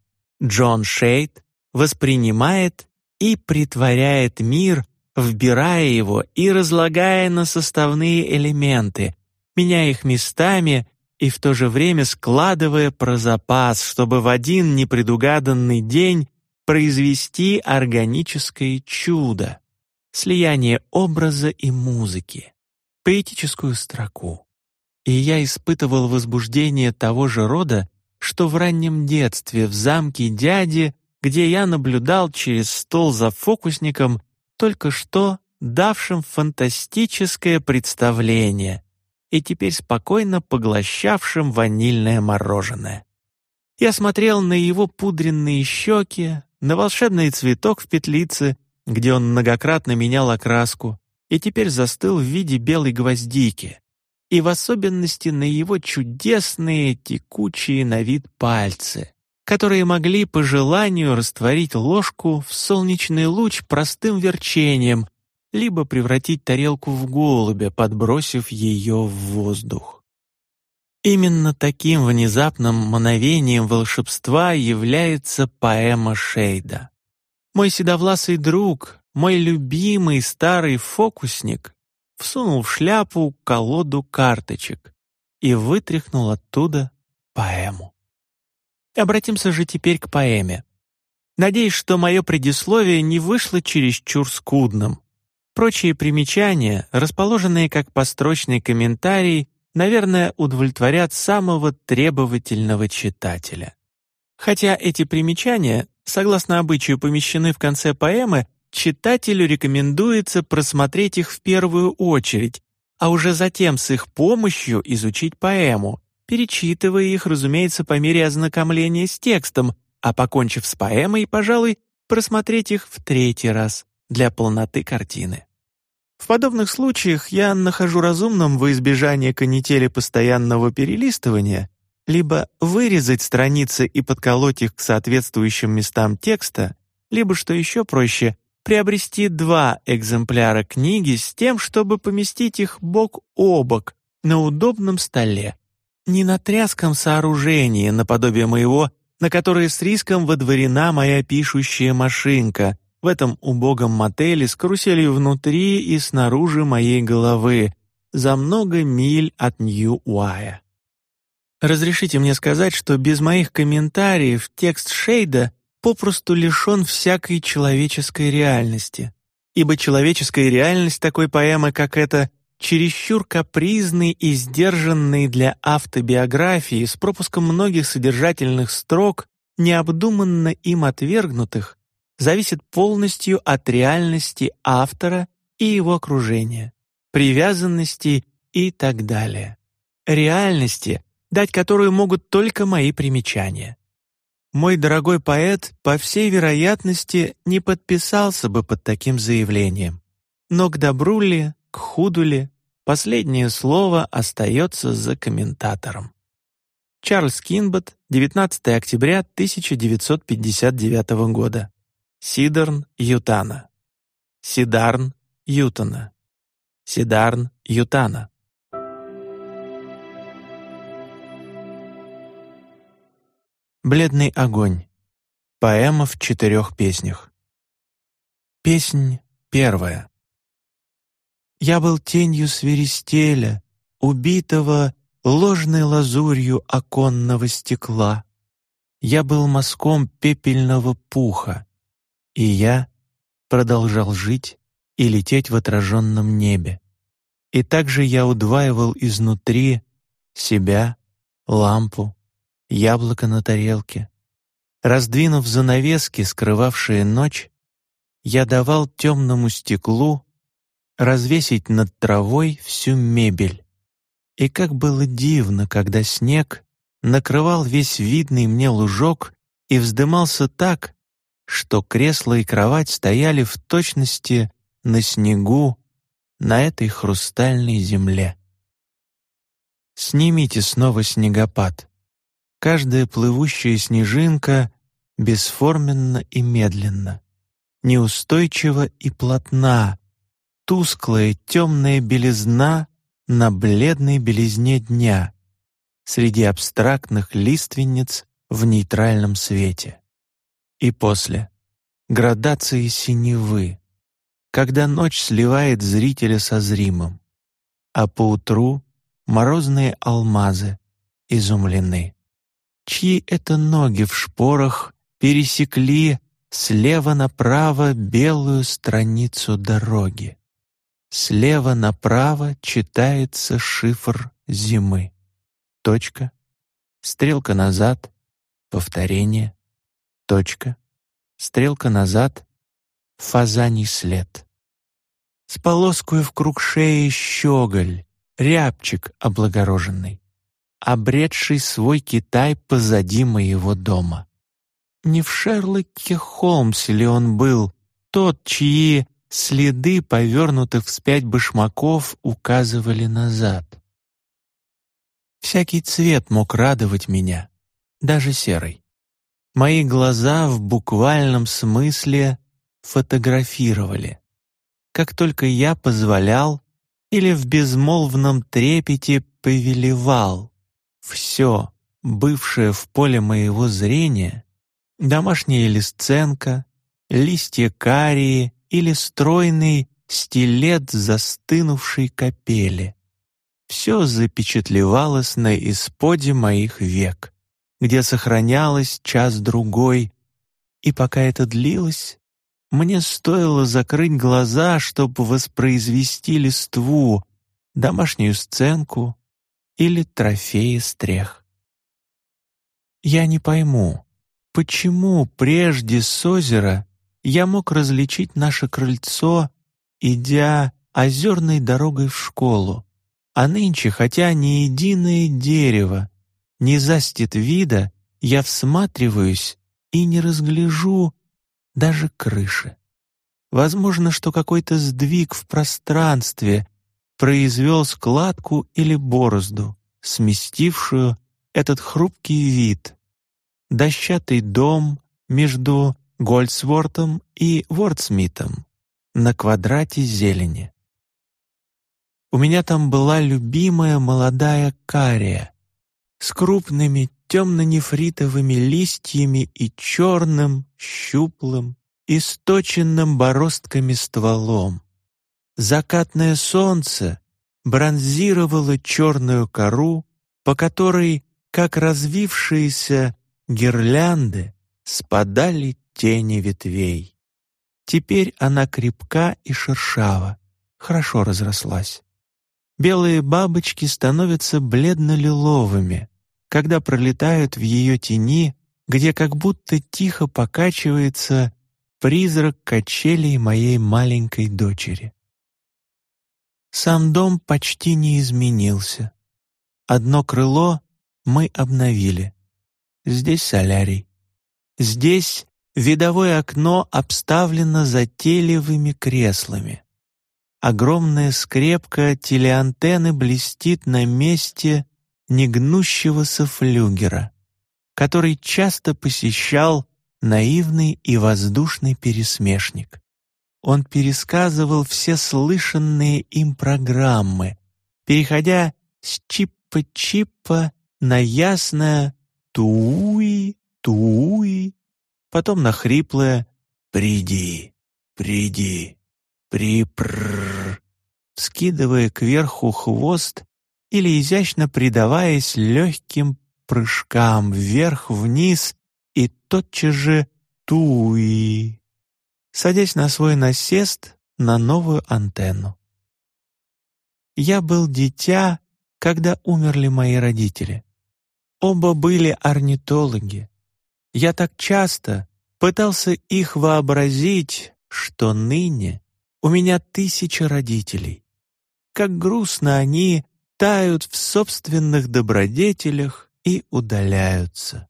Джон Шейд воспринимает и притворяет мир, вбирая его и разлагая на составные элементы, меняя их местами и в то же время складывая про запас, чтобы в один непредугаданный день произвести органическое чудо, слияние образа и музыки, поэтическую строку. И я испытывал возбуждение того же рода, что в раннем детстве в замке дяди, где я наблюдал через стол за фокусником, только что давшим фантастическое представление и теперь спокойно поглощавшим ванильное мороженое. Я смотрел на его пудренные щеки, на волшебный цветок в петлице, где он многократно менял окраску, и теперь застыл в виде белой гвоздики, и в особенности на его чудесные текучие на вид пальцы, которые могли по желанию растворить ложку в солнечный луч простым верчением, либо превратить тарелку в голубя, подбросив ее в воздух. Именно таким внезапным мановением волшебства является поэма Шейда. Мой седовласый друг, мой любимый старый фокусник, всунул в шляпу колоду карточек и вытряхнул оттуда поэму. Обратимся же теперь к поэме. Надеюсь, что мое предисловие не вышло чересчур скудным. Прочие примечания, расположенные как построчный комментарий, наверное, удовлетворят самого требовательного читателя. Хотя эти примечания, согласно обычаю, помещены в конце поэмы, читателю рекомендуется просмотреть их в первую очередь, а уже затем с их помощью изучить поэму, перечитывая их, разумеется, по мере ознакомления с текстом, а покончив с поэмой, пожалуй, просмотреть их в третий раз для полноты картины. В подобных случаях я нахожу разумным во избежание канители постоянного перелистывания либо вырезать страницы и подколоть их к соответствующим местам текста, либо, что еще проще, приобрести два экземпляра книги с тем, чтобы поместить их бок о бок на удобном столе, не на тряском сооружении, наподобие моего, на которое с риском водворена моя пишущая машинка, в этом убогом мотеле с каруселью внутри и снаружи моей головы, за много миль от Нью-Уая. Разрешите мне сказать, что без моих комментариев текст Шейда попросту лишен всякой человеческой реальности, ибо человеческая реальность такой поэмы, как эта, чересчур капризный и сдержанный для автобиографии с пропуском многих содержательных строк, необдуманно им отвергнутых, зависит полностью от реальности автора и его окружения, привязанности и так далее. Реальности, дать которую могут только мои примечания. Мой дорогой поэт, по всей вероятности, не подписался бы под таким заявлением. Но к добру ли, к худу ли, последнее слово остается за комментатором. Чарльз Кинбот, 19 октября 1959 года. Сидорн Ютана. Сидарн Ютана. Сидарн Ютана. Бледный огонь. Поэма в четырех песнях. Песнь первая. Я был тенью свиристеля, убитого ложной лазурью оконного стекла. Я был мазком пепельного пуха, и я продолжал жить и лететь в отраженном небе. И также я удваивал изнутри себя, лампу, яблоко на тарелке. Раздвинув занавески, скрывавшие ночь, я давал темному стеклу развесить над травой всю мебель. И как было дивно, когда снег накрывал весь видный мне лужок и вздымался так, что кресло и кровать стояли в точности на снегу на этой хрустальной земле. Снимите снова снегопад. Каждая плывущая снежинка бесформенна и медленно, неустойчива и плотна, тусклая темная белизна на бледной белизне дня среди абстрактных лиственниц в нейтральном свете. И после градации синевы, когда ночь сливает зрителя со зримым, а поутру морозные алмазы изумлены. Чьи это ноги в шпорах пересекли слева направо белую страницу дороги? Слева направо читается шифр зимы. Точка. Стрелка назад. Повторение. Точка. Стрелка назад. Фазаний след. С полоскою в круг шеи щеголь, рябчик облагороженный, обретший свой Китай позади моего дома. Не в Шерлоке Холмсе ли он был, тот, чьи следы повернутых вспять башмаков указывали назад? Всякий цвет мог радовать меня, даже серый. Мои глаза в буквальном смысле фотографировали. Как только я позволял или в безмолвном трепете повелевал, все, бывшее в поле моего зрения, домашняя лисценка, листья карии или стройный стилет застынувшей капели, все запечатлевалось на исподе моих век, где сохранялось час-другой, и пока это длилось, мне стоило закрыть глаза, чтобы воспроизвести листву, домашнюю сценку или трофеи стрех. Я не пойму, почему прежде с озера я мог различить наше крыльцо, идя озерной дорогой в школу, а нынче, хотя ни единое дерево не застит вида, я всматриваюсь и не разгляжу даже крыши. Возможно, что какой-то сдвиг в пространстве произвел складку или борозду, сместившую этот хрупкий вид. Дощатый дом между Гольдсвортом и Вордсмитом на квадрате зелени. У меня там была любимая молодая кария с крупными темно-нефритовыми листьями и черным, щуплым, источенным бороздками стволом. Закатное солнце бронзировало черную кору, по которой, как развившиеся гирлянды, спадали тени ветвей. Теперь она крепка и шершава, хорошо разрослась. Белые бабочки становятся бледно-лиловыми, когда пролетают в ее тени, где как будто тихо покачивается призрак качелей моей маленькой дочери. Сам дом почти не изменился. Одно крыло мы обновили. Здесь солярий. Здесь видовое окно обставлено затейливыми креслами. Огромная скрепка телеантенны блестит на месте негнущегося флюгера, который часто посещал наивный и воздушный пересмешник. Он пересказывал все слышанные им программы, переходя с чипа-чипа на ясное «туи, туи», потом на хриплое «приди, приди» припр, скидывая кверху хвост или изящно придаваясь легким прыжкам вверх-вниз и тотчас же туи, садясь на свой насест на новую антенну. Я был дитя, когда умерли мои родители. Оба были орнитологи. Я так часто пытался их вообразить, что ныне у меня тысячи родителей. Как грустно они тают в собственных добродетелях и удаляются.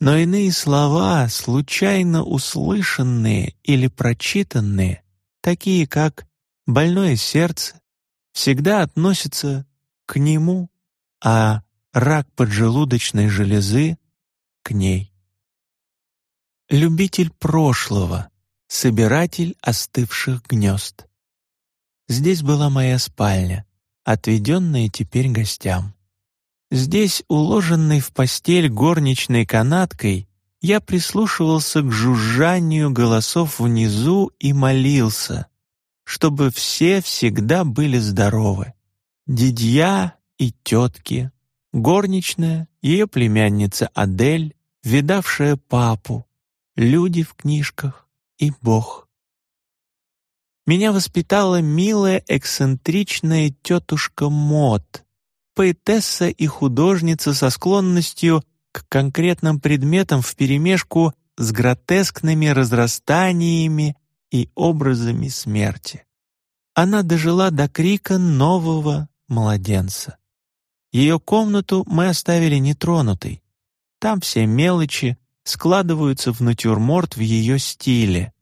Но иные слова, случайно услышанные или прочитанные, такие как «больное сердце», всегда относятся к нему, а рак поджелудочной железы — к ней. Любитель прошлого, собиратель остывших гнезд. Здесь была моя спальня, отведенная теперь гостям. Здесь, уложенный в постель горничной канаткой, я прислушивался к жужжанию голосов внизу и молился, чтобы все всегда были здоровы. Дидья и тетки, горничная, ее племянница Адель, видавшая папу, люди в книжках и Бог. Меня воспитала милая эксцентричная тетушка Мот, поэтесса и художница со склонностью к конкретным предметам вперемешку с гротескными разрастаниями и образами смерти. Она дожила до крика нового младенца. Ее комнату мы оставили нетронутой. Там все мелочи складываются в натюрморт в ее стиле.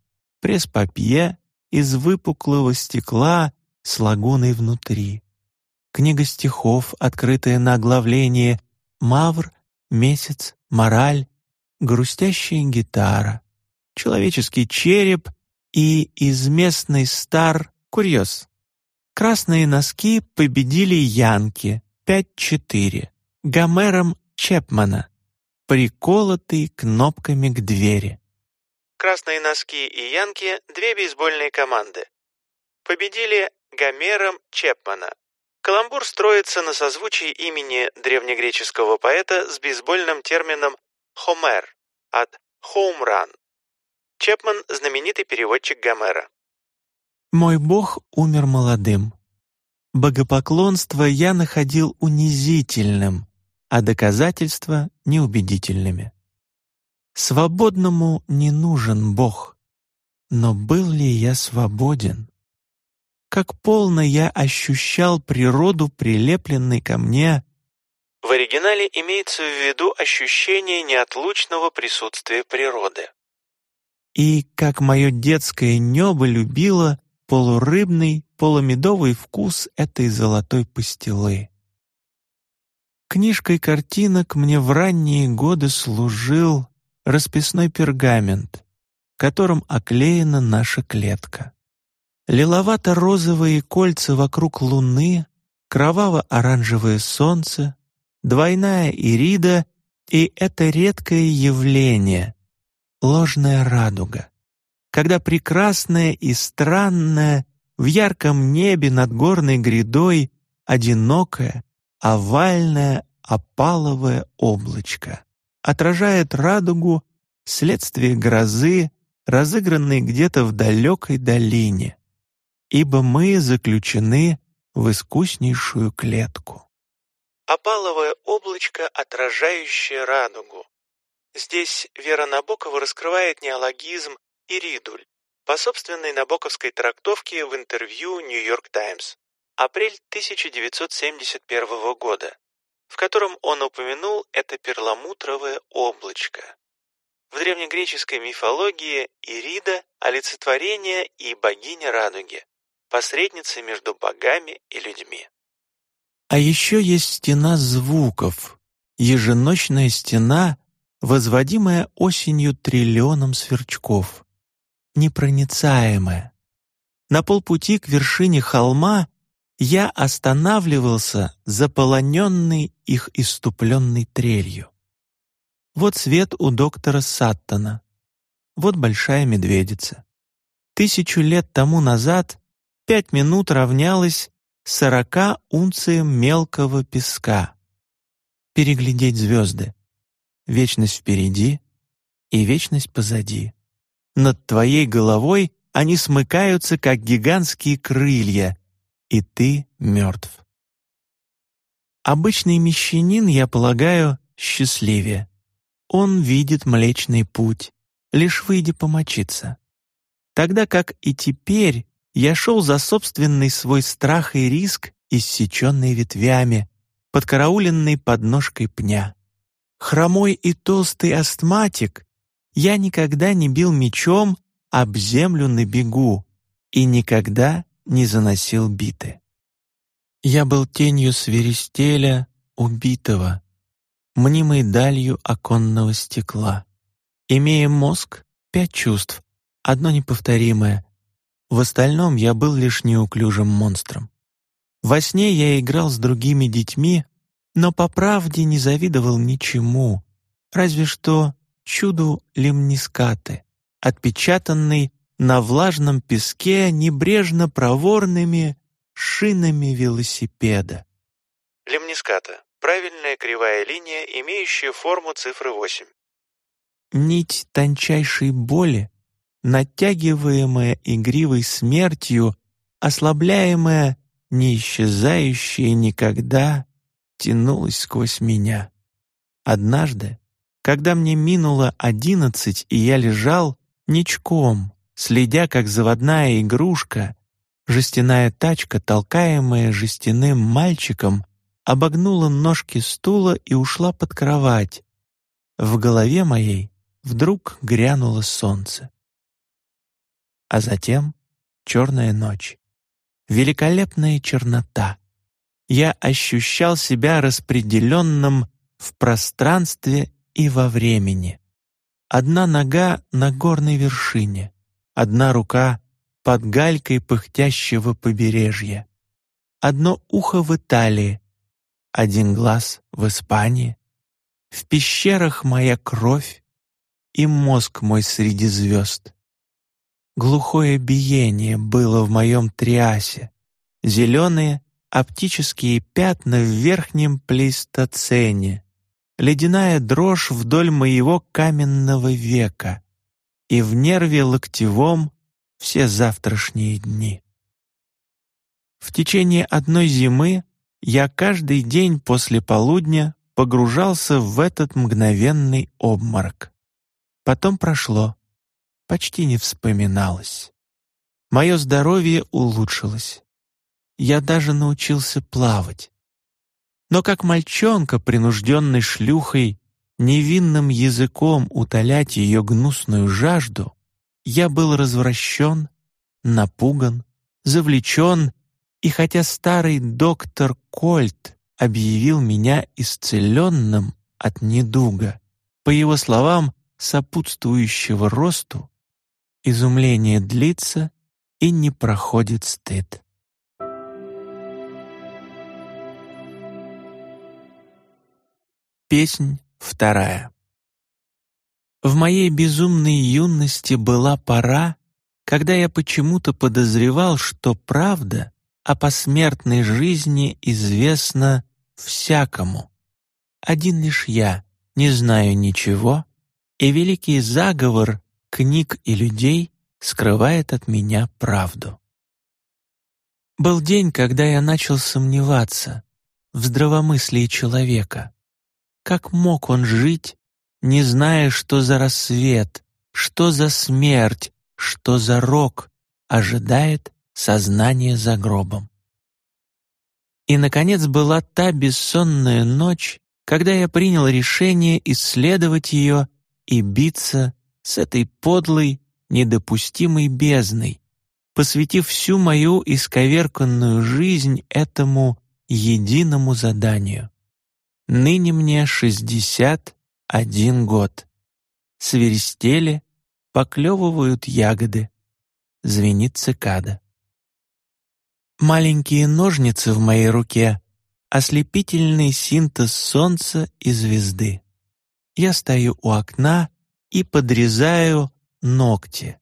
Пресс-папье из выпуклого стекла с лагуной внутри книга стихов, открытая на оглавление «Мавр», «Месяц», «Мораль», грустящая гитара, человеческий череп и из местный стар курьез. Красные носки победили Янки 5-4 Гомером Чепмана, приколотый кнопками к двери. Красные носки и Янки — две бейсбольные команды. Победили Гомером Чепмана, Каламбур строится на созвучии имени древнегреческого поэта с бейсбольным термином «хомер» от «хоумран». Чепман – знаменитый переводчик Гомера. «Мой бог умер молодым. Богопоклонство я находил унизительным, а доказательства — неубедительными. Свободному не нужен бог, но был ли я свободен?» как полно я ощущал природу, прилепленной ко мне. В оригинале имеется в виду ощущение неотлучного присутствия природы. И как мое детское небо любило полурыбный, полумедовый вкус этой золотой пастилы. Книжкой картинок мне в ранние годы служил расписной пергамент, которым оклеена наша клетка. Лиловато-розовые кольца вокруг луны, кроваво-оранжевое солнце, двойная ирида и это редкое явление — ложная радуга, когда прекрасное и странное в ярком небе над горной грядой одинокое, овальное, опаловое облачко отражает радугу следствие грозы, разыгранной где-то в далекой долине ибо мы заключены в искуснейшую клетку. Опаловое облачко, отражающее радугу. Здесь Вера Набокова раскрывает неологизм «иридуль» по собственной набоковской трактовке в интервью «Нью-Йорк Таймс» апрель 1971 года, в котором он упомянул это перламутровое облачко. В древнегреческой мифологии Ирида – олицетворение и богиня радуги посредницей между богами и людьми. А еще есть стена звуков, еженочная стена, возводимая осенью триллионом сверчков, непроницаемая. На полпути к вершине холма я останавливался, заполоненный их иступленной трелью. Вот свет у доктора Саттона, вот большая медведица. Тысячу лет тому назад пять минут равнялось сорока унциям мелкого песка. Переглядеть звезды. Вечность впереди и вечность позади. Над твоей головой они смыкаются, как гигантские крылья, и ты мертв. Обычный мещанин, я полагаю, счастливее. Он видит Млечный Путь, лишь выйдя помочиться. Тогда как и теперь я шел за собственный свой страх и риск, иссеченный ветвями, подкарауленный подножкой пня. Хромой и толстый астматик, я никогда не бил мечом об землю на бегу и никогда не заносил биты. Я был тенью свиристеля, убитого, мнимой далью оконного стекла. Имея мозг, пять чувств, одно неповторимое. В остальном я был лишь неуклюжим монстром. Во сне я играл с другими детьми, но по правде не завидовал ничему, разве что чуду лимнискаты, отпечатанный на влажном песке небрежно проворными шинами велосипеда. Лемниската — правильная кривая линия, имеющая форму цифры 8. Нить тончайшей боли, натягиваемая игривой смертью, ослабляемая, не исчезающая никогда, тянулась сквозь меня. Однажды, когда мне минуло одиннадцать, и я лежал ничком, следя, как заводная игрушка, жестяная тачка, толкаемая жестяным мальчиком, обогнула ножки стула и ушла под кровать. В голове моей вдруг грянуло солнце. А затем черная ночь, великолепная чернота. Я ощущал себя распределенным в пространстве и во времени. Одна нога на горной вершине, одна рука под галькой пыхтящего побережья, одно ухо в Италии, один глаз в Испании, в пещерах моя кровь и мозг мой среди звезд. Глухое биение было в моем триасе, зеленые оптические пятна в верхнем плейстоцене, ледяная дрожь вдоль моего каменного века и в нерве локтевом все завтрашние дни. В течение одной зимы я каждый день после полудня погружался в этот мгновенный обморок. Потом прошло, почти не вспоминалось. Мое здоровье улучшилось. Я даже научился плавать. Но как мальчонка, принужденный шлюхой, невинным языком утолять ее гнусную жажду, я был развращен, напуган, завлечен, и хотя старый доктор Кольт объявил меня исцеленным от недуга, по его словам, сопутствующего росту, изумление длится и не проходит стыд. Песнь вторая. В моей безумной юности была пора, когда я почему-то подозревал, что правда о посмертной жизни известна всякому. Один лишь я не знаю ничего, и великий заговор книг и людей скрывает от меня правду. Был день, когда я начал сомневаться в здравомыслии человека. Как мог он жить, не зная, что за рассвет, что за смерть, что за рок ожидает сознание за гробом? И, наконец, была та бессонная ночь, когда я принял решение исследовать ее и биться с этой подлой, недопустимой бездной, посвятив всю мою исковерканную жизнь этому единому заданию. Ныне мне шестьдесят один год. Свиристели, поклевывают ягоды, звенит цикада. Маленькие ножницы в моей руке — ослепительный синтез солнца и звезды. Я стою у окна и подрезаю ногти,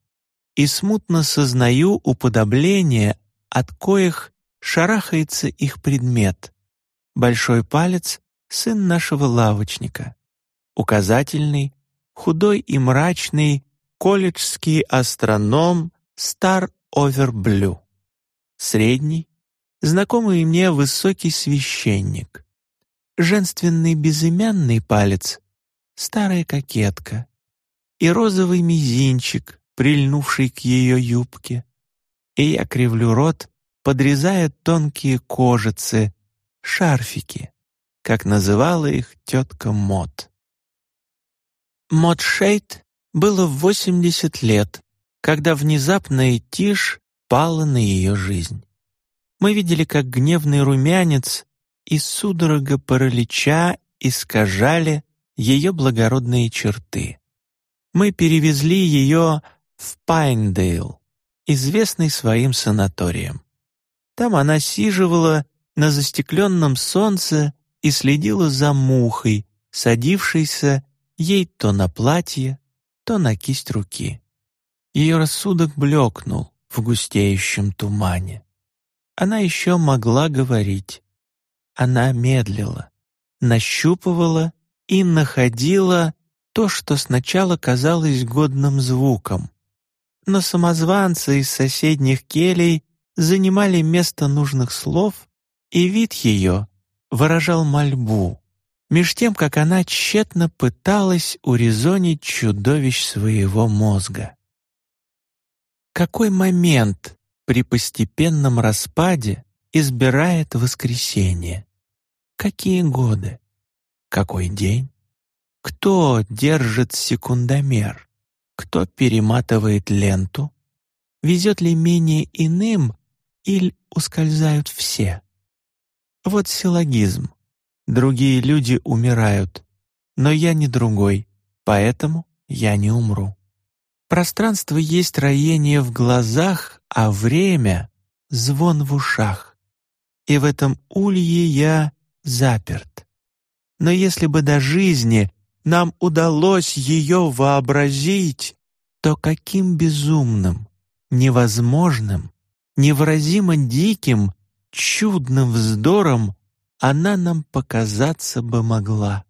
и смутно сознаю уподобление, от коих шарахается их предмет. Большой палец сын нашего лавочника. Указательный, худой и мрачный колледжский астроном Стар Оверблю. Средний, знакомый мне высокий священник. Женственный безымянный палец — старая кокетка. И розовый мизинчик, прильнувший к ее юбке. И я кривлю рот, подрезая тонкие кожицы, шарфики как называла их тетка Мод. Мод Шейд было в 80 лет, когда внезапная тишь пала на ее жизнь. Мы видели, как гневный румянец и судорога паралича искажали ее благородные черты. Мы перевезли ее в Пайндейл, известный своим санаторием. Там она сиживала на застекленном солнце и следила за мухой, садившейся ей то на платье, то на кисть руки. Ее рассудок блекнул в густеющем тумане. Она еще могла говорить. Она медлила, нащупывала и находила то, что сначала казалось годным звуком. Но самозванцы из соседних келей занимали место нужных слов, и вид ее выражал мольбу, меж тем, как она тщетно пыталась урезонить чудовищ своего мозга. Какой момент при постепенном распаде избирает воскресенье? Какие годы? Какой день? Кто держит секундомер? Кто перематывает ленту? Везет ли менее иным или ускользают все? Вот силлогизм. Другие люди умирают, но я не другой, поэтому я не умру. Пространство есть роение в глазах, а время — звон в ушах. И в этом улье я заперт. Но если бы до жизни нам удалось ее вообразить, то каким безумным, невозможным, невыразимо диким, чудным вздором она нам показаться бы могла.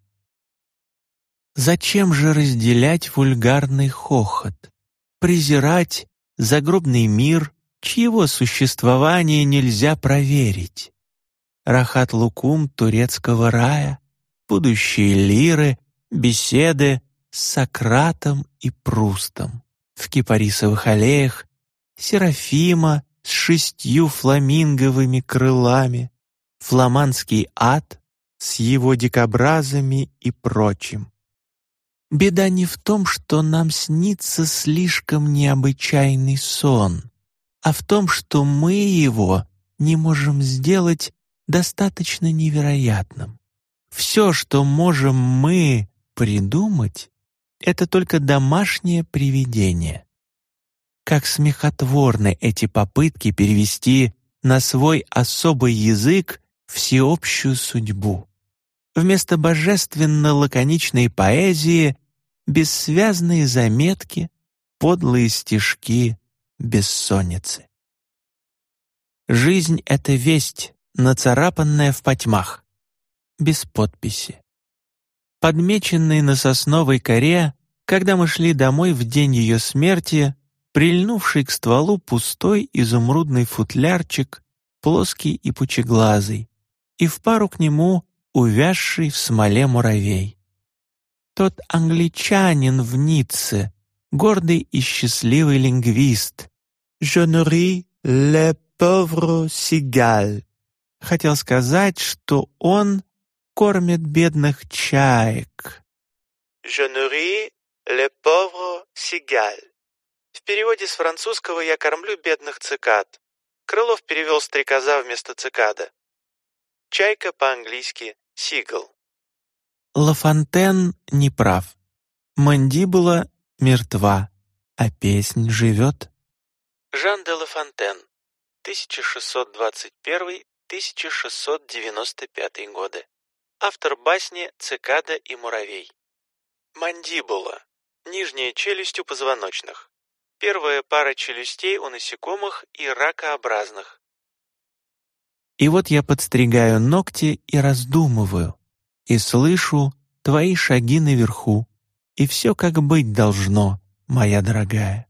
Зачем же разделять вульгарный хохот, презирать загробный мир, чьего существования нельзя проверить? Рахат Лукум турецкого рая, будущие лиры, беседы с Сократом и Прустом. В кипарисовых аллеях Серафима с шестью фламинговыми крылами, фламандский ад с его дикобразами и прочим. Беда не в том, что нам снится слишком необычайный сон, а в том, что мы его не можем сделать достаточно невероятным. Все, что можем мы придумать, это только домашнее привидение. Как смехотворны эти попытки перевести на свой особый язык всеобщую судьбу. Вместо божественно-лаконичной поэзии — бессвязные заметки, подлые стишки, бессонницы. Жизнь — это весть, нацарапанная в потьмах, без подписи подмеченный на сосновой коре, когда мы шли домой в день ее смерти, прильнувший к стволу пустой изумрудный футлярчик, плоский и пучеглазый, и в пару к нему увязший в смоле муравей. Тот англичанин в Ницце, гордый и счастливый лингвист, «Je le pauvre cigale», хотел сказать, что он кормит бедных чаек. «Je nourris les pauvres cigales». В переводе с французского «я кормлю бедных цикад». Крылов перевел стрекоза вместо цикада. Чайка по-английски «сигл». Лафонтен не прав. Мандибула мертва, а песнь живет. Жан де Лафонтен, 1621-1695 годы автор басни «Цикада и муравей». Мандибула – нижняя челюсть у позвоночных. Первая пара челюстей у насекомых и ракообразных. И вот я подстригаю ногти и раздумываю, и слышу твои шаги наверху, и все как быть должно, моя дорогая.